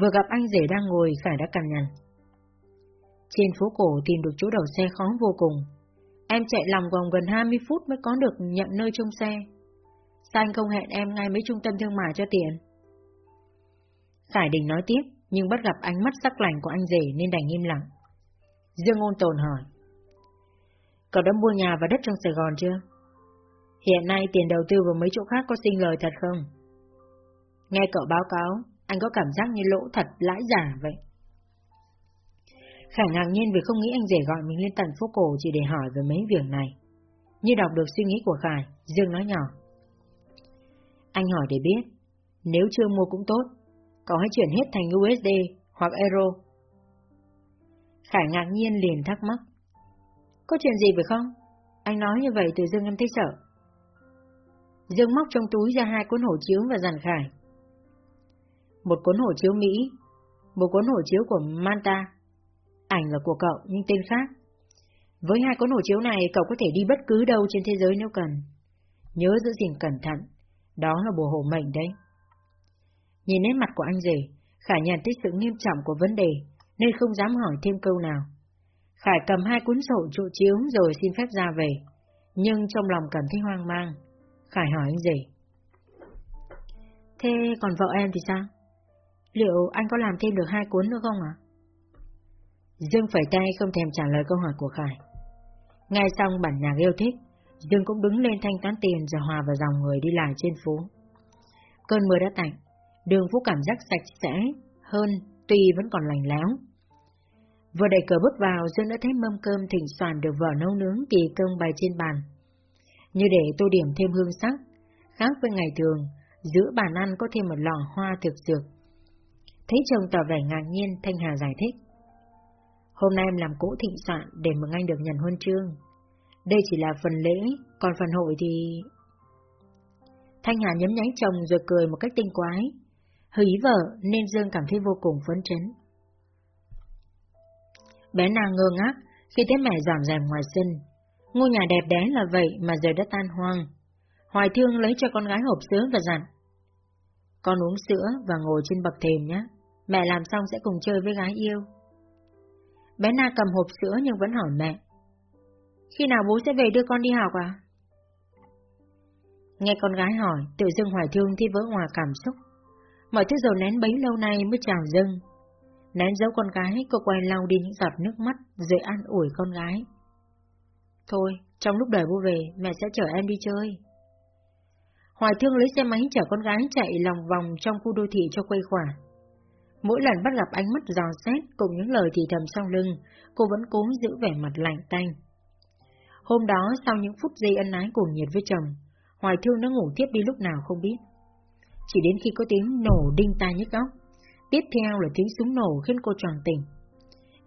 Speaker 1: vừa gặp anh rể đang ngồi Khải đã cằn nhằn. Trên phố cổ tìm được chỗ đầu xe khó vô cùng. Em chạy lòng vòng gần 20 phút mới có được nhận nơi trông xe. Sao anh không hẹn em ngay mấy trung tâm thương mại cho tiền? Khải đình nói tiếp, nhưng bắt gặp ánh mắt sắc lành của anh rể nên đành im lặng. Dương ôn tồn hỏi. Cậu đã mua nhà và đất trong Sài Gòn chưa? Hiện nay tiền đầu tư vào mấy chỗ khác có sinh lời thật không? Nghe cậu báo cáo, anh có cảm giác như lỗ thật lãi giả vậy. Khải ngạc nhiên vì không nghĩ anh rể gọi mình lên tận phố cổ chỉ để hỏi về mấy việc này. Như đọc được suy nghĩ của Khải, Dương nói nhỏ. Anh hỏi để biết, nếu chưa mua cũng tốt, cậu hãy chuyển hết thành USD hoặc Euro. Khải ngạc nhiên liền thắc mắc. Có chuyện gì phải không? Anh nói như vậy từ Dương em thấy sợ. Dương móc trong túi ra hai cuốn hộ chiếu và dàn Khải. Một cuốn hộ chiếu Mỹ, một cuốn hộ chiếu của Manta. Ảnh là của cậu nhưng tên khác. Với hai cuốn hộ chiếu này cậu có thể đi bất cứ đâu trên thế giới nếu cần. Nhớ giữ gìn cẩn thận, đó là bùa hộ mệnh đấy. Nhìn nét mặt của anh rể, Khải nhận thấy sự nghiêm trọng của vấn đề, nên không dám hỏi thêm câu nào. Khải cầm hai cuốn sổ trụ chiếu rồi xin phép ra về, nhưng trong lòng cảm thấy hoang mang. Khải hỏi anh rể. Thế còn vợ em thì sao? Liệu anh có làm thêm được hai cuốn nữa không ạ? Dương phải tay không thèm trả lời câu hỏi của Khải. Ngay xong bản nhạc yêu thích, Dương cũng đứng lên thanh toán tiền rồi hòa vào dòng người đi lại trên phố. Cơn mưa đã tạnh, đường phố cảm giác sạch sẽ hơn tuy vẫn còn lành lẽo. Vừa đẩy cửa bước vào, Dương đã thấy mâm cơm thỉnh soạn được vỏ nấu nướng kỳ công bày trên bàn. Như để tô điểm thêm hương sắc, khác với ngày thường, giữa bàn ăn có thêm một lò hoa thực dược. Thấy chồng tỏ vẻ ngạc nhiên, Thanh Hà giải thích. Hôm nay em làm cỗ thịnh soạn để mừng anh được nhận huân chương. Đây chỉ là phần lễ, còn phần hội thì... Thanh Hà nhấm nháy chồng rồi cười một cách tinh quái. Hứ ý vợ nên Dương cảm thấy vô cùng phấn chấn. Bé nàng ngơ ngác khi thấy mẹ giảm rèm ngoài sân. Ngôi nhà đẹp đẽ là vậy mà giờ đã tan hoang. Hoài thương lấy cho con gái hộp sữa và dặn. Con uống sữa và ngồi trên bậc thềm nhé. Mẹ làm xong sẽ cùng chơi với gái yêu. Bé Na cầm hộp sữa nhưng vẫn hỏi mẹ. Khi nào bố sẽ về đưa con đi học à? Nghe con gái hỏi, tự dưng hoài thương thì vỡ hòa cảm xúc. Mọi thứ dầu nén bấy lâu nay mới trào dâng. Nén giấu con gái, cô quay lau đi những giọt nước mắt rồi an ủi con gái. Thôi, trong lúc đợi bố về, mẹ sẽ chở em đi chơi. Hoài thương lấy xe máy chở con gái chạy lòng vòng trong khu đô thị cho quay khỏa. Mỗi lần bắt gặp ánh mắt dò xét cùng những lời thì thầm sau lưng, cô vẫn cố giữ vẻ mặt lạnh tanh. Hôm đó, sau những phút giây ân ái cuồng nhiệt với chồng, Hoài Thương nó ngủ tiếp đi lúc nào không biết. Chỉ đến khi có tiếng nổ đinh tai nhức óc, tiếp theo là tiếng súng nổ khiến cô tròn tỉnh.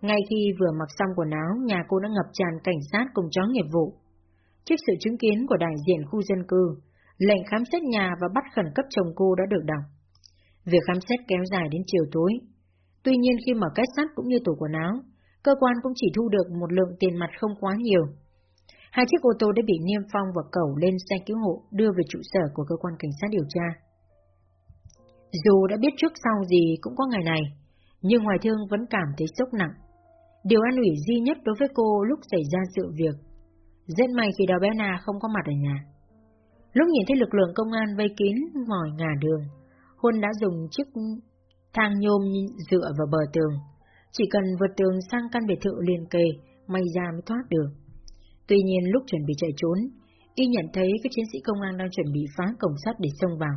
Speaker 1: Ngay khi vừa mặc xong quần áo, nhà cô đã ngập tràn cảnh sát cùng chó nghiệp vụ. Trước sự chứng kiến của đại diện khu dân cư, lệnh khám xét nhà và bắt khẩn cấp chồng cô đã được đọc. Việc khám xét kéo dài đến chiều tối. Tuy nhiên khi mở kết sắt cũng như tủ quần áo, cơ quan cũng chỉ thu được một lượng tiền mặt không quá nhiều. Hai chiếc ô tô đã bị niêm phong và cẩu lên xe cứu hộ đưa về trụ sở của cơ quan cảnh sát điều tra. Dù đã biết trước sau gì cũng có ngày này, nhưng Hoài Thương vẫn cảm thấy sốc nặng. Điều an ủi duy nhất đối với cô lúc xảy ra sự việc. Rất may khi đó bé Na không có mặt ở nhà. Lúc nhìn thấy lực lượng công an vây kín ngòi ngả đường, Huân đã dùng chiếc thang nhôm dựa vào bờ tường. Chỉ cần vượt tường sang căn biệt thự liền kề, may ra mới thoát được. Tuy nhiên lúc chuẩn bị chạy trốn, y nhận thấy các chiến sĩ công an đang chuẩn bị phá cổng sắt để xông vào.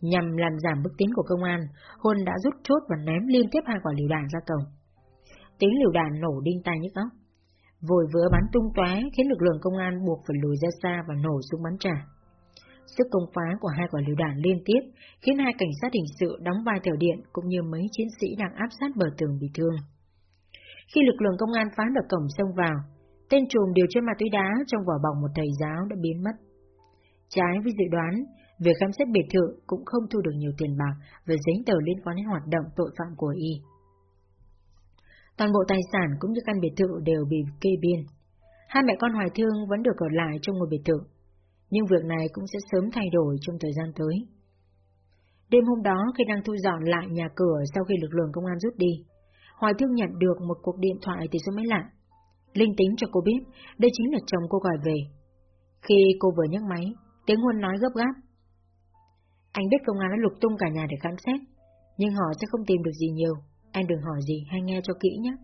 Speaker 1: Nhằm làm giảm bước tiến của công an, Huân đã rút chốt và ném liên tiếp hai quả lựu đạn ra cổng. Tiếng lựu đạn nổ đinh tai nhức óc. Vội vỡ bắn tung tóe khiến lực lượng công an buộc phải lùi ra xa và nổ súng bắn trả. Sức công phá của hai quả lựu đạn liên tiếp khiến hai cảnh sát hình sự đóng vai tiểu điện cũng như mấy chiến sĩ đang áp sát bờ tường bị thương. Khi lực lượng công an phá được cổng sông vào, tên trùm điều trên ma túy đá trong vỏ bọc một thầy giáo đã biến mất. Trái với dự đoán, việc khám xét biệt thự cũng không thu được nhiều tiền bạc và giấy tờ liên quan đến hoạt động tội phạm của y. Toàn bộ tài sản cũng như căn biệt thự đều bị kê biên. Hai mẹ con Hoài Thương vẫn được ở lại trong ngôi biệt thự, nhưng việc này cũng sẽ sớm thay đổi trong thời gian tới. Đêm hôm đó khi đang thu dọn lại nhà cửa sau khi lực lượng công an rút đi, Hoài Thương nhận được một cuộc điện thoại từ số máy lạ. Linh tính cho cô biết đây chính là chồng cô gọi về. Khi cô vừa nhấc máy, tiếng Huân nói gấp gáp. Anh biết công an đã lục tung cả nhà để khám xét, nhưng họ sẽ không tìm được gì nhiều. Anh đừng hỏi gì hay nghe cho kỹ nhé.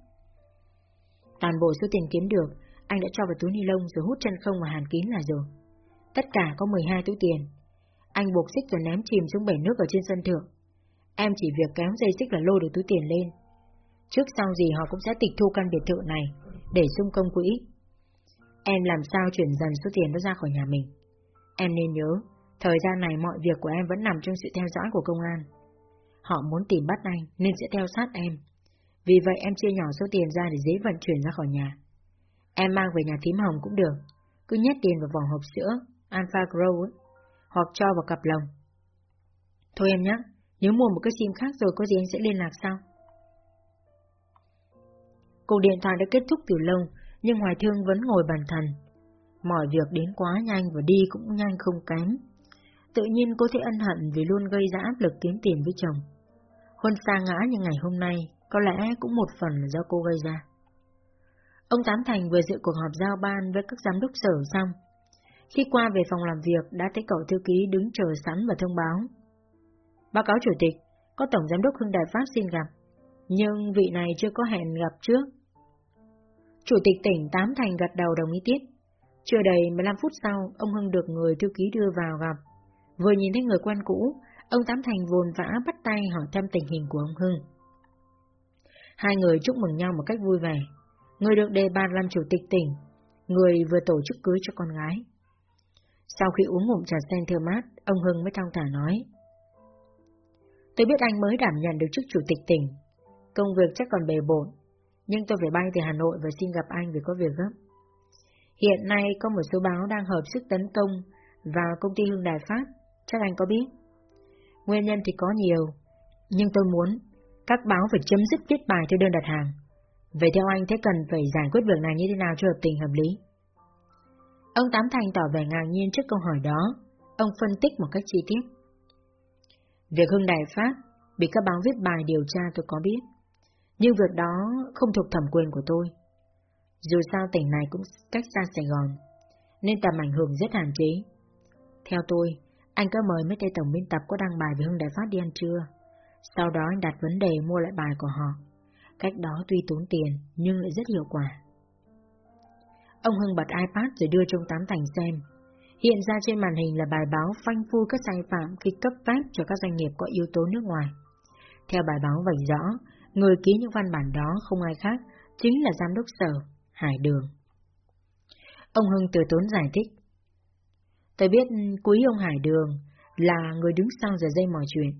Speaker 1: Toàn bộ số tiền kiếm được, anh đã cho vào túi ni lông rồi hút chân không và hàn kín là rồi. Tất cả có 12 túi tiền. Anh buộc xích rồi ném chìm xuống bể nước ở trên sân thượng. Em chỉ việc kéo dây xích là lôi được túi tiền lên. Trước sau gì họ cũng sẽ tịch thu căn biệt thự này để xung công quỹ. Em làm sao chuyển dần số tiền đó ra khỏi nhà mình. Em nên nhớ, thời gian này mọi việc của em vẫn nằm trong sự theo dõi của công an. Họ muốn tìm bắt anh nên sẽ theo sát em. Vì vậy em chia nhỏ số tiền ra để dễ vận chuyển ra khỏi nhà. Em mang về nhà thím hồng cũng được. Cứ nhét tiền vào vỏ hộp sữa Alpha Grow ấy, hoặc cho vào cặp lồng. Thôi em nhé, nếu mua một cái sim khác rồi có gì anh sẽ liên lạc sau. Cuộc điện thoại đã kết thúc từ lâu, nhưng Hoài Thương vẫn ngồi bàn thần. Mọi việc đến quá nhanh và đi cũng nhanh không kém. Tự nhiên cô thấy ân hận vì luôn gây ra áp lực kiếm tiền với chồng. Huân xa ngã như ngày hôm nay, có lẽ cũng một phần là do cô gây ra. Ông Tám Thành vừa dự cuộc họp giao ban với các giám đốc sở xong. Khi qua về phòng làm việc đã thấy cậu thư ký đứng chờ sẵn và thông báo. Báo cáo chủ tịch, có Tổng Giám đốc Hưng Đại Phát xin gặp, nhưng vị này chưa có hẹn gặp trước. Chủ tịch tỉnh Tám Thành gật đầu đồng ý tiếp. Chưa đầy 15 phút sau, ông Hưng được người thư ký đưa vào gặp. Vừa nhìn thấy người quen cũ, ông Tám Thành vồn vã bắt tay hỏi thăm tình hình của ông Hưng. Hai người chúc mừng nhau một cách vui vẻ. Người được đề bạt làm chủ tịch tỉnh, người vừa tổ chức cưới cho con gái. Sau khi uống ngụm trà sen thơm mát, ông Hưng mới thong thả nói. Tôi biết anh mới đảm nhận được chức chủ tịch tỉnh. Công việc chắc còn bề bộn, nhưng tôi phải bay từ Hà Nội và xin gặp anh vì có việc gấp. Hiện nay có một số báo đang hợp sức tấn công vào công ty Hưng Đài Phát, chắc anh có biết. Nguyên nhân thì có nhiều, nhưng tôi muốn các báo phải chấm dứt viết bài theo đơn đặt hàng. Vậy theo anh thế cần phải giải quyết việc này như thế nào cho hợp tình hợp lý? Ông Tám Thành tỏ vẻ ngạc nhiên trước câu hỏi đó, ông phân tích một cách chi tiết. Việc Hưng Đại Phát bị các báo viết bài điều tra tôi có biết, nhưng việc đó không thuộc thẩm quyền của tôi. Dù sao tỉnh này cũng cách xa Sài Gòn, nên tầm ảnh hưởng rất hạn chế. Theo tôi, anh có mời mấy tay tổng biên tập có đăng bài về Hưng Đại Phát đi ăn trưa. Sau đó anh đặt vấn đề mua lại bài của họ. Cách đó tuy tốn tiền, nhưng lại rất hiệu quả. Ông Hưng bật iPad rồi đưa trong tám thành xem. Hiện ra trên màn hình là bài báo phanh phui các sai phạm khi cấp phép cho các doanh nghiệp có yếu tố nước ngoài. Theo bài báo vạch rõ, người ký những văn bản đó không ai khác, chính là giám đốc sở, Hải Đường. Ông Hưng từ tốn giải thích. Tôi biết quý ông Hải Đường là người đứng sau giờ dây mọi chuyện,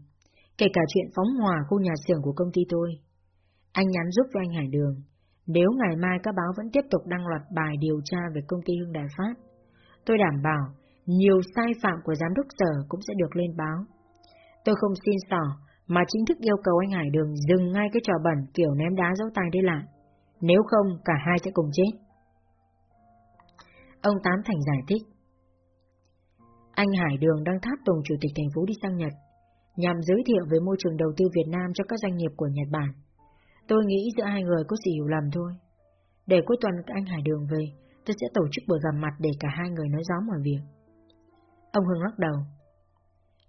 Speaker 1: kể cả chuyện phóng hỏa khu nhà xưởng của công ty tôi. Anh nhắn giúp với anh Hải Đường, nếu ngày mai các báo vẫn tiếp tục đăng loạt bài điều tra về công ty Hưng Đài Phát, tôi đảm bảo nhiều sai phạm của giám đốc sở cũng sẽ được lên báo. Tôi không xin sỏ, mà chính thức yêu cầu anh Hải Đường dừng ngay cái trò bẩn kiểu ném đá dấu tay đi lại. Nếu không, cả hai sẽ cùng chết. Ông Tám Thành giải thích. Anh Hải Đường đang tháp tùng chủ tịch thành phố đi sang Nhật, nhằm giới thiệu về môi trường đầu tư Việt Nam cho các doanh nghiệp của Nhật Bản. Tôi nghĩ giữa hai người có gì hiểu lầm thôi. Để cuối tuần anh Hải Đường về, tôi sẽ tổ chức buổi gặp mặt để cả hai người nói rõ mọi việc. Ông Hưng lắc đầu.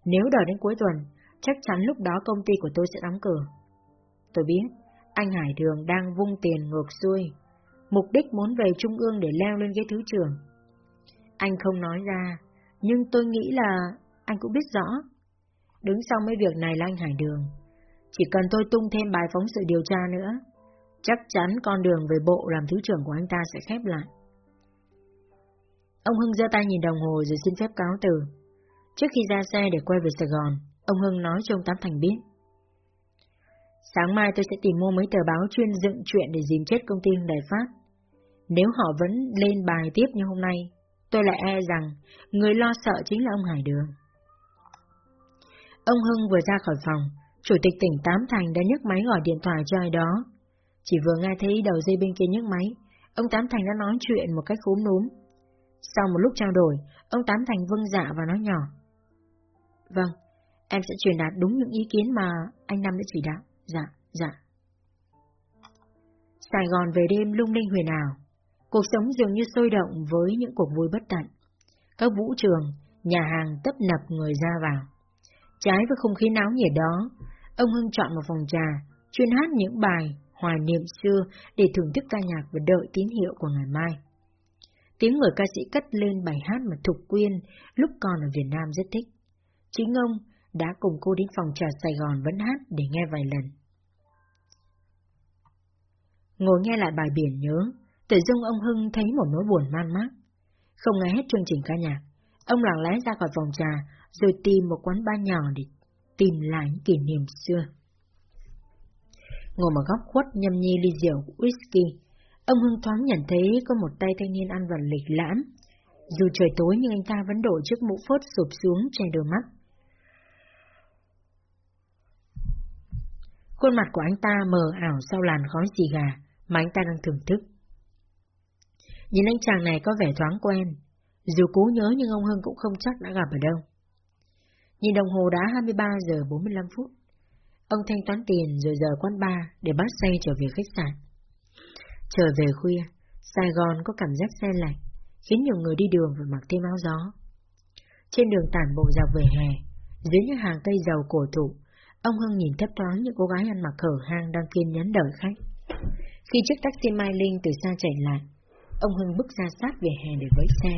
Speaker 1: Nếu đợi đến cuối tuần, chắc chắn lúc đó công ty của tôi sẽ đóng cửa. Tôi biết, anh Hải Đường đang vung tiền ngược xuôi, mục đích muốn về Trung ương để leo lên ghế thứ trưởng. Anh không nói ra, nhưng tôi nghĩ là anh cũng biết rõ. Đứng sau mấy việc này là anh Hải Đường. Chỉ cần tôi tung thêm bài phóng sự điều tra nữa, chắc chắn con đường về bộ làm thứ trưởng của anh ta sẽ khép lại. Ông Hưng giơ tay nhìn đồng hồ rồi xin phép cáo từ. Trước khi ra xe để quay về Sài Gòn, ông Hưng nói cho ông Tám Thành biết. Sáng mai tôi sẽ tìm mua mấy tờ báo chuyên dựng chuyện để dìm chết công ty Hưng Đài Phát. Nếu họ vẫn lên bài tiếp như hôm nay, tôi lại e rằng người lo sợ chính là ông Hải Đường. Ông Hưng vừa ra khỏi phòng, Chủ tịch tỉnh Tám Thành đã nhấc máy gọi điện thoại cho ai đó. Chỉ vừa nghe thấy đầu dây bên kia nhấc máy, ông Tám Thành đã nói chuyện một cách khúm núm. Sau một lúc trao đổi, ông Tám Thành vâng dạ và nói nhỏ. Vâng, em sẽ truyền đạt đúng những ý kiến mà anh Năm đã chỉ đạo. Dạ, dạ. Sài Gòn về đêm lung linh huyền ảo. Cuộc sống dường như sôi động với những cuộc vui bất tận. Các vũ trường, nhà hàng tấp nập người ra vào. Trái với không khí náo nhiệt đó, ông Hưng chọn một phòng trà, chuyên hát những bài hoài niệm xưa để thưởng thức ca nhạc và đợi tín hiệu của ngày mai. Tiếng người ca sĩ cất lên bài hát mà Thục Quyên lúc còn ở Việt Nam rất thích. Chính ông đã cùng cô đến phòng trà Sài Gòn vẫn hát để nghe vài lần. Ngồi nghe lại bài biển nhớ, tự dưng ông Hưng thấy một nỗi buồn man mác. Không nghe hết chương trình ca nhạc, ông lặng lẽ ra khỏi phòng trà rồi tìm một quán bar nhỏ để tìm lại những kỷ niệm xưa. Ngồi một góc khuất nhâm nhi ly rượu whisky, ông Hưng thoáng nhận thấy có một tay thanh niên ăn vặt lịch lãm. Dù trời tối nhưng anh ta vẫn đội chiếc mũ phốt sụp xuống che đôi mắt. Khuôn mặt của anh ta mờ ảo sau làn khói xì gà mà anh ta đang thưởng thức. Nhìn anh chàng này có vẻ thoáng quen, dù cố nhớ nhưng ông Hưng cũng không chắc đã gặp ở đâu. Nhìn đồng hồ đã 23 giờ 45 phút. Ông thanh toán tiền rồi giờ quán bar để bắt xe trở về khách sạn. Trở về khuya, Sài Gòn có cảm giác xe lạnh, khiến nhiều người đi đường phải mặc thêm áo gió. Trên đường tản bộ dọc về hè, dưới những hàng cây dầu cổ thụ, ông Hưng nhìn thấp thoáng những cô gái ăn mặc hở hang đang kiên nhẫn đợi khách. Khi chiếc taxi Mai Linh từ xa chạy lại, ông Hưng bước ra sát về hè để vẫy xe.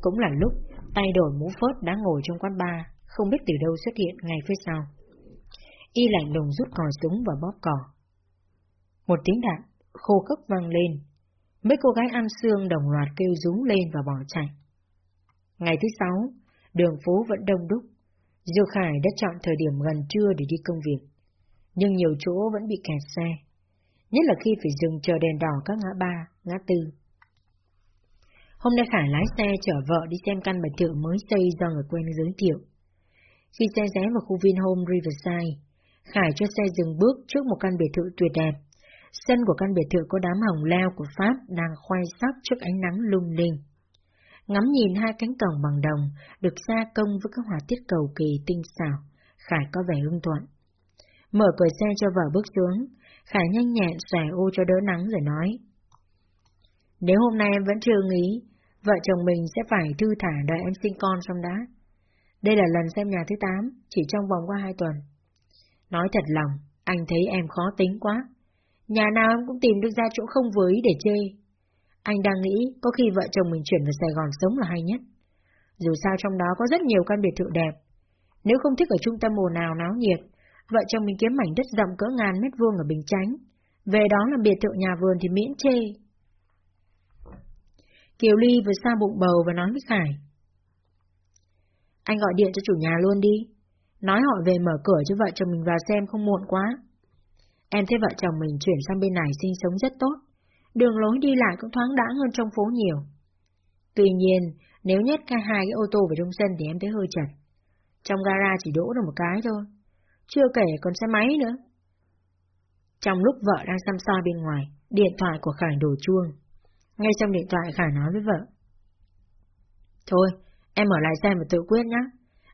Speaker 1: Cũng là lúc tay đổi mũ phớt đã ngồi trong quán bar không biết từ đâu xuất hiện ngay phía sau. Y lạnh lùng rút cò súng và bóp cò. Một tiếng đạn khô khốc vang lên. Mấy cô gái ăn xương đồng loạt kêu rú lên và bỏ chạy. Ngày thứ sáu, đường phố vẫn đông đúc. Diêu Khải đã chọn thời điểm gần trưa để đi công việc. Nhưng nhiều chỗ vẫn bị kẹt xe. Nhất là khi phải dừng chờ đèn đỏ các ngã ba, ngã tư. Hôm nay Khải lái xe chở vợ đi xem căn biệt thự mới xây do người quen giới thiệu. Khi xe rẽ vào khu Vinhome Riverside, Khải cho xe dừng bước trước một căn biệt thự tuyệt đẹp. Sân của căn biệt thự có đám hồng leo của Pháp đang khoai sắc trước ánh nắng lung linh. Ngắm nhìn hai cánh cổng bằng đồng, được gia công với các họa tiết cầu kỳ tinh xảo, Khải có vẻ hưng thuận. Mở cửa xe cho vợ bước xuống, Khải nhanh nhẹn xòe ô cho đỡ nắng rồi nói. Nếu hôm nay em vẫn chưa nghĩ, vợ chồng mình sẽ phải thư thả đợi em sinh con xong đã. Đây là lần xem nhà thứ 8, chỉ trong vòng qua hai tuần. Nói thật lòng, anh thấy em khó tính quá. Nhà nào em cũng tìm được ra chỗ không với để chê. Anh đang nghĩ có khi vợ chồng mình chuyển về Sài Gòn sống là hay nhất. Dù sao trong đó có rất nhiều căn biệt thự đẹp. Nếu không thích ở trung tâm mùa nào náo nhiệt, vợ chồng mình kiếm mảnh đất rộng cỡ ngàn mét vuông ở Bình Chánh. Về đó là biệt thự nhà vườn thì miễn chê. Kiều Ly vừa xa bụng bầu và nói với Khải. Anh gọi điện cho chủ nhà luôn đi. Nói họ về mở cửa cho vợ chồng mình vào xem không muộn quá. Em thấy vợ chồng mình chuyển sang bên này sinh sống rất tốt. Đường lối đi lại cũng thoáng đãng hơn trong phố nhiều. Tuy nhiên, nếu nhét cả hai cái ô tô vào trong sân thì em thấy hơi chật. Trong gara chỉ đỗ được một cái thôi. Chưa kể còn xe máy nữa. Trong lúc vợ đang xăm soi bên ngoài, điện thoại của Khải đổ chuông. Ngay trong điện thoại Khải nói với vợ. Thôi, em ở lại xe mà tự quyết nhé.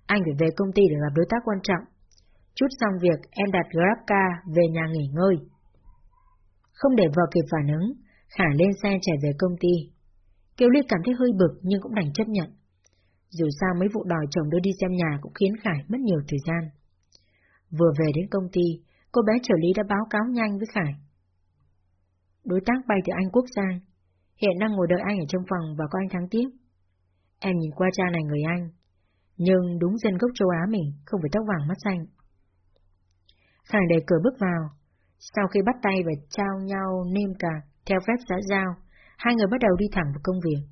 Speaker 1: Anh phải về công ty để gặp đối tác quan trọng. Chút xong việc, em đặt GrabCar về nhà nghỉ ngơi. Không để vợ kịp phản ứng, Khả lên xe chạy về công ty. Kiều Ly cảm thấy hơi bực nhưng cũng đành chấp nhận. Dù sao mấy vụ đòi chồng đưa đi xem nhà cũng khiến Khải mất nhiều thời gian. Vừa về đến công ty, cô bé trợ lý đã báo cáo nhanh với Khải. Đối tác bay từ Anh Quốc sang, hiện đang ngồi đợi anh ở trong phòng và có anh thắng tiếp. Em nhìn qua cha này người Anh, nhưng đúng dân gốc châu Á mình, không phải tóc vàng mắt xanh. Khải đẩy cửa bước vào, sau khi bắt tay và trao nhau nêm cà theo phép xã giao, hai người bắt đầu đi thẳng vào công việc.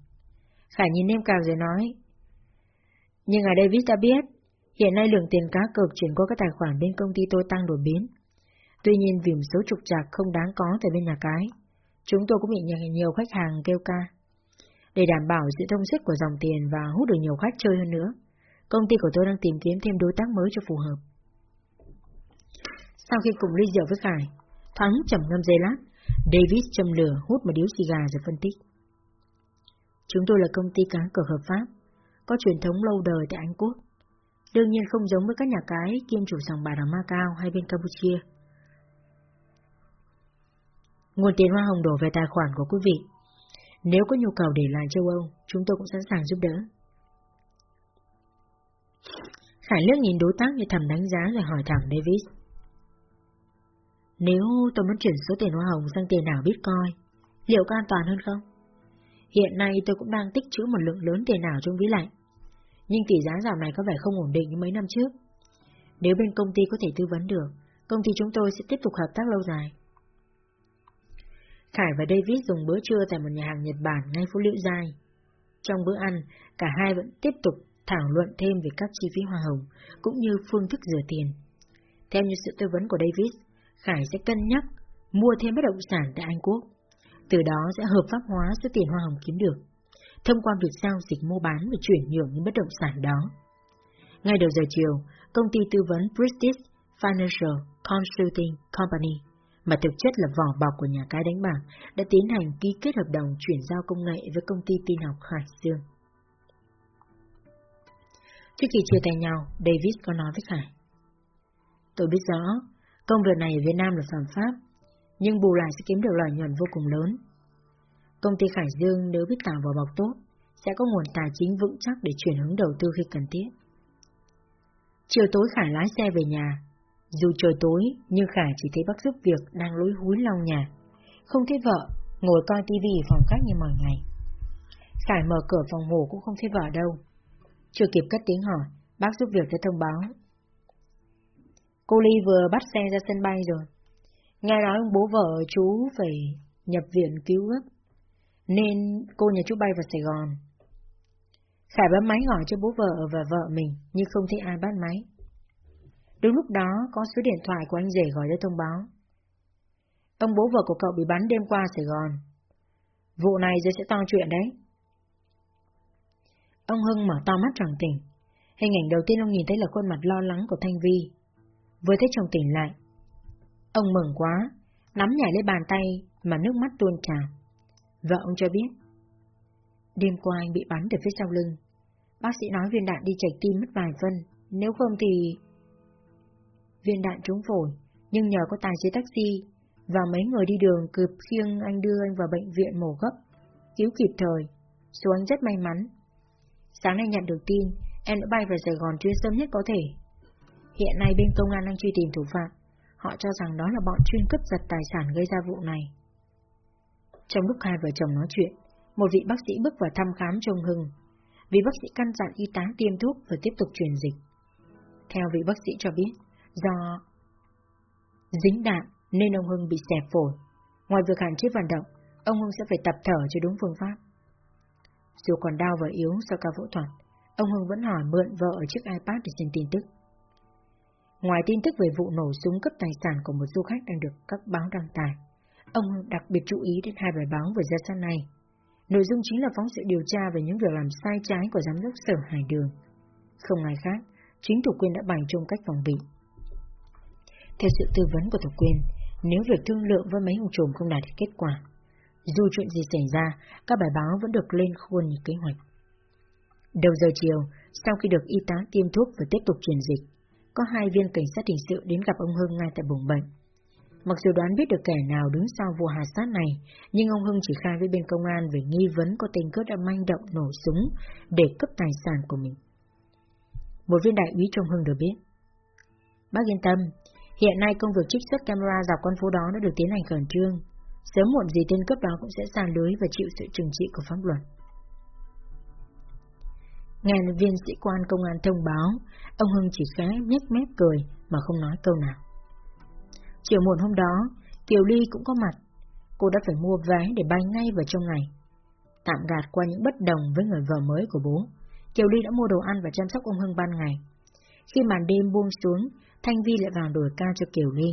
Speaker 1: Khải nhìn nêm cà rồi nói, Nhưng ở đây David ta biết, hiện nay lượng tiền cá cược chuyển qua các tài khoản bên công ty tôi tăng đột biến. Tuy nhiên vì một số trục trặc không đáng có từ bên nhà cái, chúng tôi cũng bị nhiều khách hàng kêu ca. Để đảm bảo sự thông suốt của dòng tiền và hút được nhiều khách chơi hơn nữa, công ty của tôi đang tìm kiếm thêm đối tác mới cho phù hợp. Sau khi cùng ly rượu với Khải, Thắng trầm ngâm giây lát, Davis châm lửa hút một điếu xì gà rồi phân tích. Chúng tôi là công ty cá cược hợp pháp, có truyền thống lâu đời tại Anh Quốc. Đương nhiên không giống với các nhà cái kiêm chủ sòng bạc ở Macau hay bên Campuchia. Nguồn tiền hoa hồng đổ về tài khoản của quý vị. Nếu có nhu cầu để lại châu Âu, chúng tôi cũng sẵn sàng giúp đỡ. Khải lướt nhìn đối tác như thầm đánh giá rồi hỏi thẳng Davis. Nếu tôi muốn chuyển số tiền hoa hồng sang tiền ảo Bitcoin, liệu có an toàn hơn không? Hiện nay tôi cũng đang tích trữ một lượng lớn tiền ảo trong ví lạnh, nhưng tỷ giá dạo này có vẻ không ổn định như mấy năm trước. Nếu bên công ty có thể tư vấn được, công ty chúng tôi sẽ tiếp tục hợp tác lâu dài. Khải và David dùng bữa trưa tại một nhà hàng Nhật Bản ngay phố Liễu Giai. Trong bữa ăn, cả hai vẫn tiếp tục thảo luận thêm về các chi phí hoa hồng, cũng như phương thức rửa tiền. Theo như sự tư vấn của David, Khải sẽ cân nhắc mua thêm bất động sản tại Anh Quốc. Từ đó sẽ hợp pháp hóa số tiền hoa hồng kiếm được, thông qua việc giao dịch mua bán và chuyển nhượng những bất động sản đó. Ngay đầu giờ chiều, công ty tư vấn British Financial Consulting Company, mà thực chất là vỏ bọc của nhà cái đánh bạc, đã tiến hành ký kết hợp đồng chuyển giao công nghệ với công ty tin học Khải Dương. Trước khi chia tay nhau, David có nói với Khải. Tôi biết rõ, Công việc này ở Việt Nam là phạm pháp, nhưng bù lại sẽ kiếm được lợi nhuận vô cùng lớn. Công ty Khải Dương nếu biết tạo vỏ bọc tốt, sẽ có nguồn tài chính vững chắc để chuyển hướng đầu tư khi cần thiết. Chiều tối Khải lái xe về nhà. Dù trời tối, nhưng Khải chỉ thấy bác giúp việc đang lối húi lau nhà. Không thấy vợ, ngồi coi tivi ở phòng khách như mọi ngày. Khải mở cửa phòng ngủ cũng không thấy vợ đâu. Chưa kịp cất tiếng hỏi, bác giúp việc đã thông báo Cô Ly vừa bắt xe ra sân bay rồi. Nghe nói ông bố vợ chú phải nhập viện cứu gấp, nên cô nhà chú bay vào Sài Gòn. Khải bấm máy gọi cho bố vợ và vợ mình, nhưng không thấy ai bắt máy. Đúng lúc đó, có số điện thoại của anh rể gọi tới thông báo. Ông bố vợ của cậu bị bắn đêm qua Sài Gòn. Vụ này giờ sẽ to chuyện đấy. Ông Hưng mở to mắt tròn tỉnh. Hình ảnh đầu tiên ông nhìn thấy là khuôn mặt lo lắng của Thanh Vi. Vừa thấy chồng tỉnh lại. Ông mừng quá, nắm nhảy lên bàn tay mà nước mắt tuôn trào. Vợ ông cho biết. Đêm qua anh bị bắn từ phía sau lưng. Bác sĩ nói viên đạn đi chảy tim mất vài phân, nếu không thì... Viên đạn trúng phổi, nhưng nhờ có tài xế taxi và mấy người đi đường kịp khiêng anh đưa anh vào bệnh viện mổ gấp, cứu kịp thời, số anh rất may mắn. Sáng nay nhận được tin, em đã bay về Sài Gòn chuyên sớm nhất có thể. Hiện nay bên công an đang truy tìm thủ phạm, họ cho rằng đó là bọn chuyên cướp giật tài sản gây ra vụ này. Trong lúc hai vợ chồng nói chuyện, một vị bác sĩ bước vào thăm khám trông Hưng. Vị bác sĩ căn dặn y tá tiêm thuốc và tiếp tục truyền dịch. Theo vị bác sĩ cho biết, do dính đạn nên ông Hưng bị xẹp phổi. Ngoài việc hạn chế vận động, ông Hưng sẽ phải tập thở cho đúng phương pháp. Dù còn đau và yếu sau ca phẫu thuật, ông Hưng vẫn hỏi mượn vợ ở chiếc iPad để xem tin tức. Ngoài tin tức về vụ nổ súng cướp tài sản của một du khách đang được các báo đăng tải, ông Hưng đặc biệt chú ý đến hai bài báo vừa ra sáng nay. Nội dung chính là phóng sự điều tra về những việc làm sai trái của giám đốc sở Hải Đường. Không ai khác, chính Thủ quyền đã bày trong cách phòng bị. Theo sự tư vấn của Thục Quyên, nếu việc thương lượng với mấy ông trùm không đạt được kết quả, dù chuyện gì xảy ra, các bài báo vẫn được lên khuôn như kế hoạch. Đầu giờ chiều, sau khi được y tá tiêm thuốc và tiếp tục truyền dịch, có hai viên cảnh sát hình sự đến gặp ông Hưng ngay tại buồng bệnh. Mặc dù đoán biết được kẻ nào đứng sau vụ hạ sát này, nhưng ông Hưng chỉ khai với bên công an về nghi vấn có tên cướp đã manh động nổ súng để cướp tài sản của mình. Một viên đại úy trong Hưng được biết. Bác yên tâm, hiện nay công việc trích xuất camera dọc con phố đó đã được tiến hành khẩn trương. Sớm muộn gì tên cướp đó cũng sẽ sàn lưới và chịu sự trừng trị của pháp luật. Nghe viên sĩ quan công an thông báo, ông Hưng chỉ khẽ nhếch mép cười mà không nói câu nào. Chiều muộn hôm đó, Kiều Ly cũng có mặt. Cô đã phải mua vé để bay ngay vào trong ngày. Tạm gạt qua những bất đồng với người vợ mới của bố, Kiều Ly đã mua đồ ăn và chăm sóc ông Hưng ban ngày. Khi màn đêm buông xuống, Thanh Vi lại vào đổi ca cho Kiều Ly.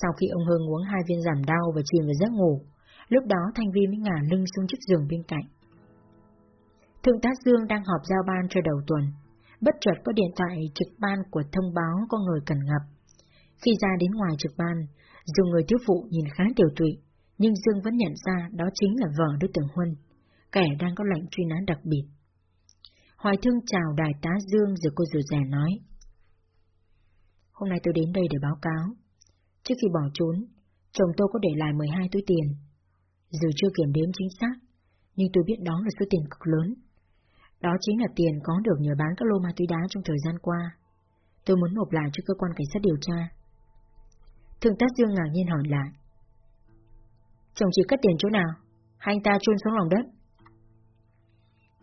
Speaker 1: Sau khi ông Hưng uống hai viên giảm đau và chìm vào giấc ngủ, lúc đó Thanh Vi mới ngả lưng xuống chiếc giường bên cạnh. Thượng tá Dương đang họp giao ban cho đầu tuần. Bất chợt có điện thoại trực ban của thông báo có người cần gặp. Khi ra đến ngoài trực ban, dù người thiếu phụ nhìn khá tiểu tụy, nhưng Dương vẫn nhận ra đó chính là vợ đối tượng Huân, kẻ đang có lệnh truy nã đặc biệt. Hoài thương chào đại tá Dương rồi cô rủ rẻ nói. Hôm nay tôi đến đây để báo cáo. Trước khi bỏ trốn, chồng tôi có để lại 12 túi tiền. Dù chưa kiểm đếm chính xác, nhưng tôi biết đó là số tiền cực lớn. Đó chính là tiền có được nhờ bán các lô ma túy đá trong thời gian qua. Tôi muốn nộp lại cho cơ quan cảnh sát điều tra. Thượng tá Dương ngạc nhiên hỏi lại. Chồng chị cất tiền chỗ nào? Hay anh ta chôn xuống lòng đất?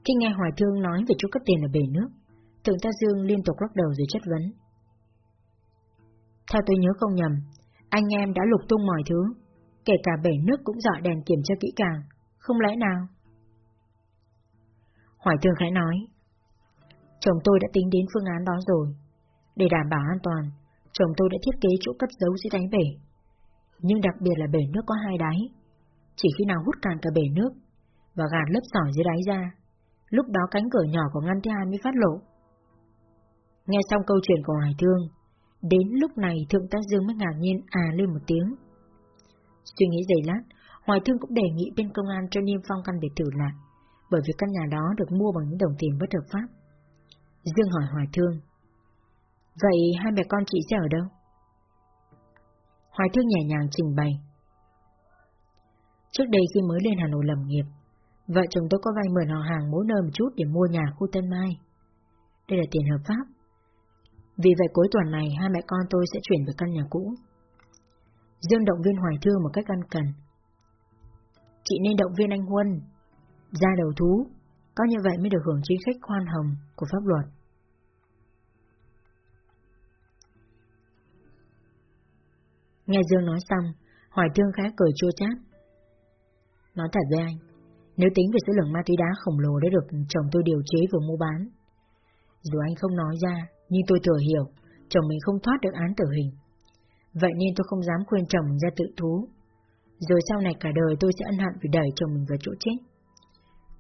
Speaker 1: Khi nghe Hoài Thương nói về chỗ cất tiền ở bể nước, Thượng tá Dương liên tục lắc đầu rồi chất vấn. Theo tôi nhớ không nhầm, anh em đã lục tung mọi thứ, kể cả bể nước cũng dọi đèn kiểm tra kỹ càng, không lẽ nào? Hoài Thương khẽ nói, chồng tôi đã tính đến phương án đó rồi. Để đảm bảo an toàn, chồng tôi đã thiết kế chỗ cất giấu dưới đáy bể. Nhưng đặc biệt là bể nước có hai đáy. Chỉ khi nào hút cạn cả bể nước và gạt lớp sỏi dưới đáy ra, lúc đó cánh cửa nhỏ của ngăn thứ hai mới phát lộ. Nghe xong câu chuyện của Hoài Thương, đến lúc này Thượng tá Dương mới ngạc nhiên à lên một tiếng. Suy nghĩ giây lát, Hoài Thương cũng đề nghị bên công an cho Niêm Phong căn biệt thự lại, bởi vì căn nhà đó được mua bằng những đồng tiền bất hợp pháp. Dương hỏi Hoài Thương, Vậy hai mẹ con chị sẽ ở đâu? Hoài Thương nhẹ nhàng trình bày. Trước đây khi mới lên Hà Nội làm nghiệp, vợ chồng tôi có vay mượn họ hàng mỗi nơi một chút để mua nhà khu Tân Mai. Đây là tiền hợp pháp. Vì vậy cuối tuần này hai mẹ con tôi sẽ chuyển về căn nhà cũ. Dương động viên Hoài Thương một cách ăn cần. Chị nên động viên anh Huân, ra đầu thú, có như vậy mới được hưởng chính sách khoan hồng của pháp luật. Nghe Dương nói xong, Hoài Thương khá cười chua chát. Nói thật với anh, nếu tính về số lượng ma túy đá khổng lồ đã được chồng tôi điều chế và mua bán, dù anh không nói ra, nhưng tôi thừa hiểu, chồng mình không thoát được án tử hình. Vậy nên tôi không dám khuyên chồng ra tự thú. Rồi sau này cả đời tôi sẽ ân hận vì đẩy chồng mình vào chỗ chết.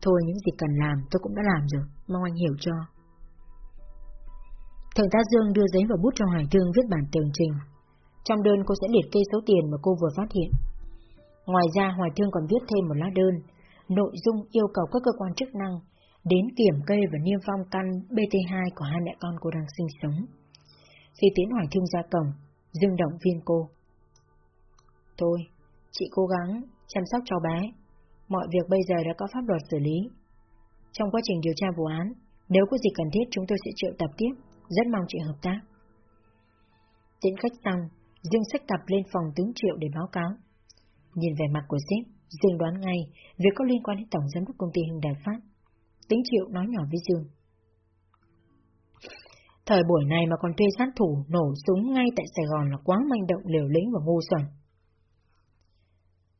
Speaker 1: Thôi những gì cần làm tôi cũng đã làm rồi, mong anh hiểu cho. Thượng tá Dương đưa giấy và bút cho Hải Thương viết bản tường trình. Trong đơn cô sẽ liệt kê số tiền mà cô vừa phát hiện. Ngoài ra Hoài Thương còn viết thêm một lá đơn, nội dung yêu cầu các cơ quan chức năng đến kiểm kê và niêm phong căn BT2 của hai mẹ con cô đang sinh sống. Khi tiến Hoài Thương ra cổng, Dương động viên cô. Thôi, chị cố gắng chăm sóc cháu bé. Mọi việc bây giờ đã có pháp luật xử lý. Trong quá trình điều tra vụ án, nếu có gì cần thiết chúng tôi sẽ triệu tập tiếp, rất mong chị hợp tác. Tiễn khách xong, Dương sách tập lên phòng tướng triệu để báo cáo. Nhìn về mặt của sếp, Dương đoán ngay việc có liên quan đến tổng giám đốc công ty Hưng Đại Phát. Tính triệu nói nhỏ với Dương. Thời buổi này mà còn thuê sát thủ nổ súng ngay tại Sài Gòn là quá manh động liều lĩnh và ngu xuẩn.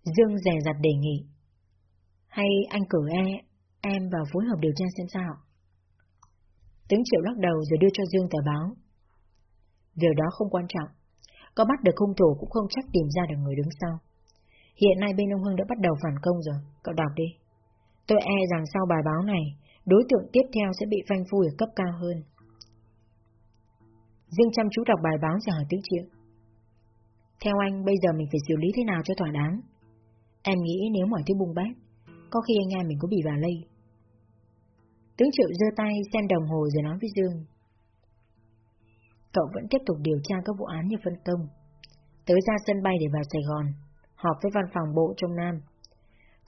Speaker 1: Dương dè dặt đề nghị. Hay anh cử e, em vào phối hợp điều tra xem sao? Tính Triệu lắc đầu rồi đưa cho Dương tờ báo. Điều đó không quan trọng. Có bắt được hung thủ cũng không chắc tìm ra được người đứng sau. Hiện nay bên ông Hưng đã bắt đầu phản công rồi, cậu đọc đi. Tôi e rằng sau bài báo này, đối tượng tiếp theo sẽ bị phanh phui ở cấp cao hơn. Dương chăm chú đọc bài báo rồi hỏi tứ triệu. Theo anh, bây giờ mình phải xử lý thế nào cho thỏa đáng? Em nghĩ nếu mọi thứ bùng bét, có khi anh em mình cũng bị bà lây. Tướng triệu giơ tay xem đồng hồ rồi nói với Dương. Cậu vẫn tiếp tục điều tra các vụ án như phân công. Tới ra sân bay để vào Sài Gòn, họp với văn phòng bộ trong Nam.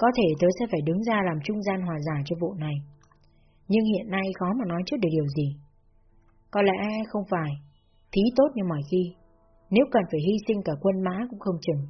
Speaker 1: Có thể tớ sẽ phải đứng ra làm trung gian hòa giải cho vụ này. Nhưng hiện nay khó mà nói trước được điều gì. Có lẽ không phải, thí tốt như mọi khi. Nếu cần phải hy sinh cả quân mã cũng không chừng.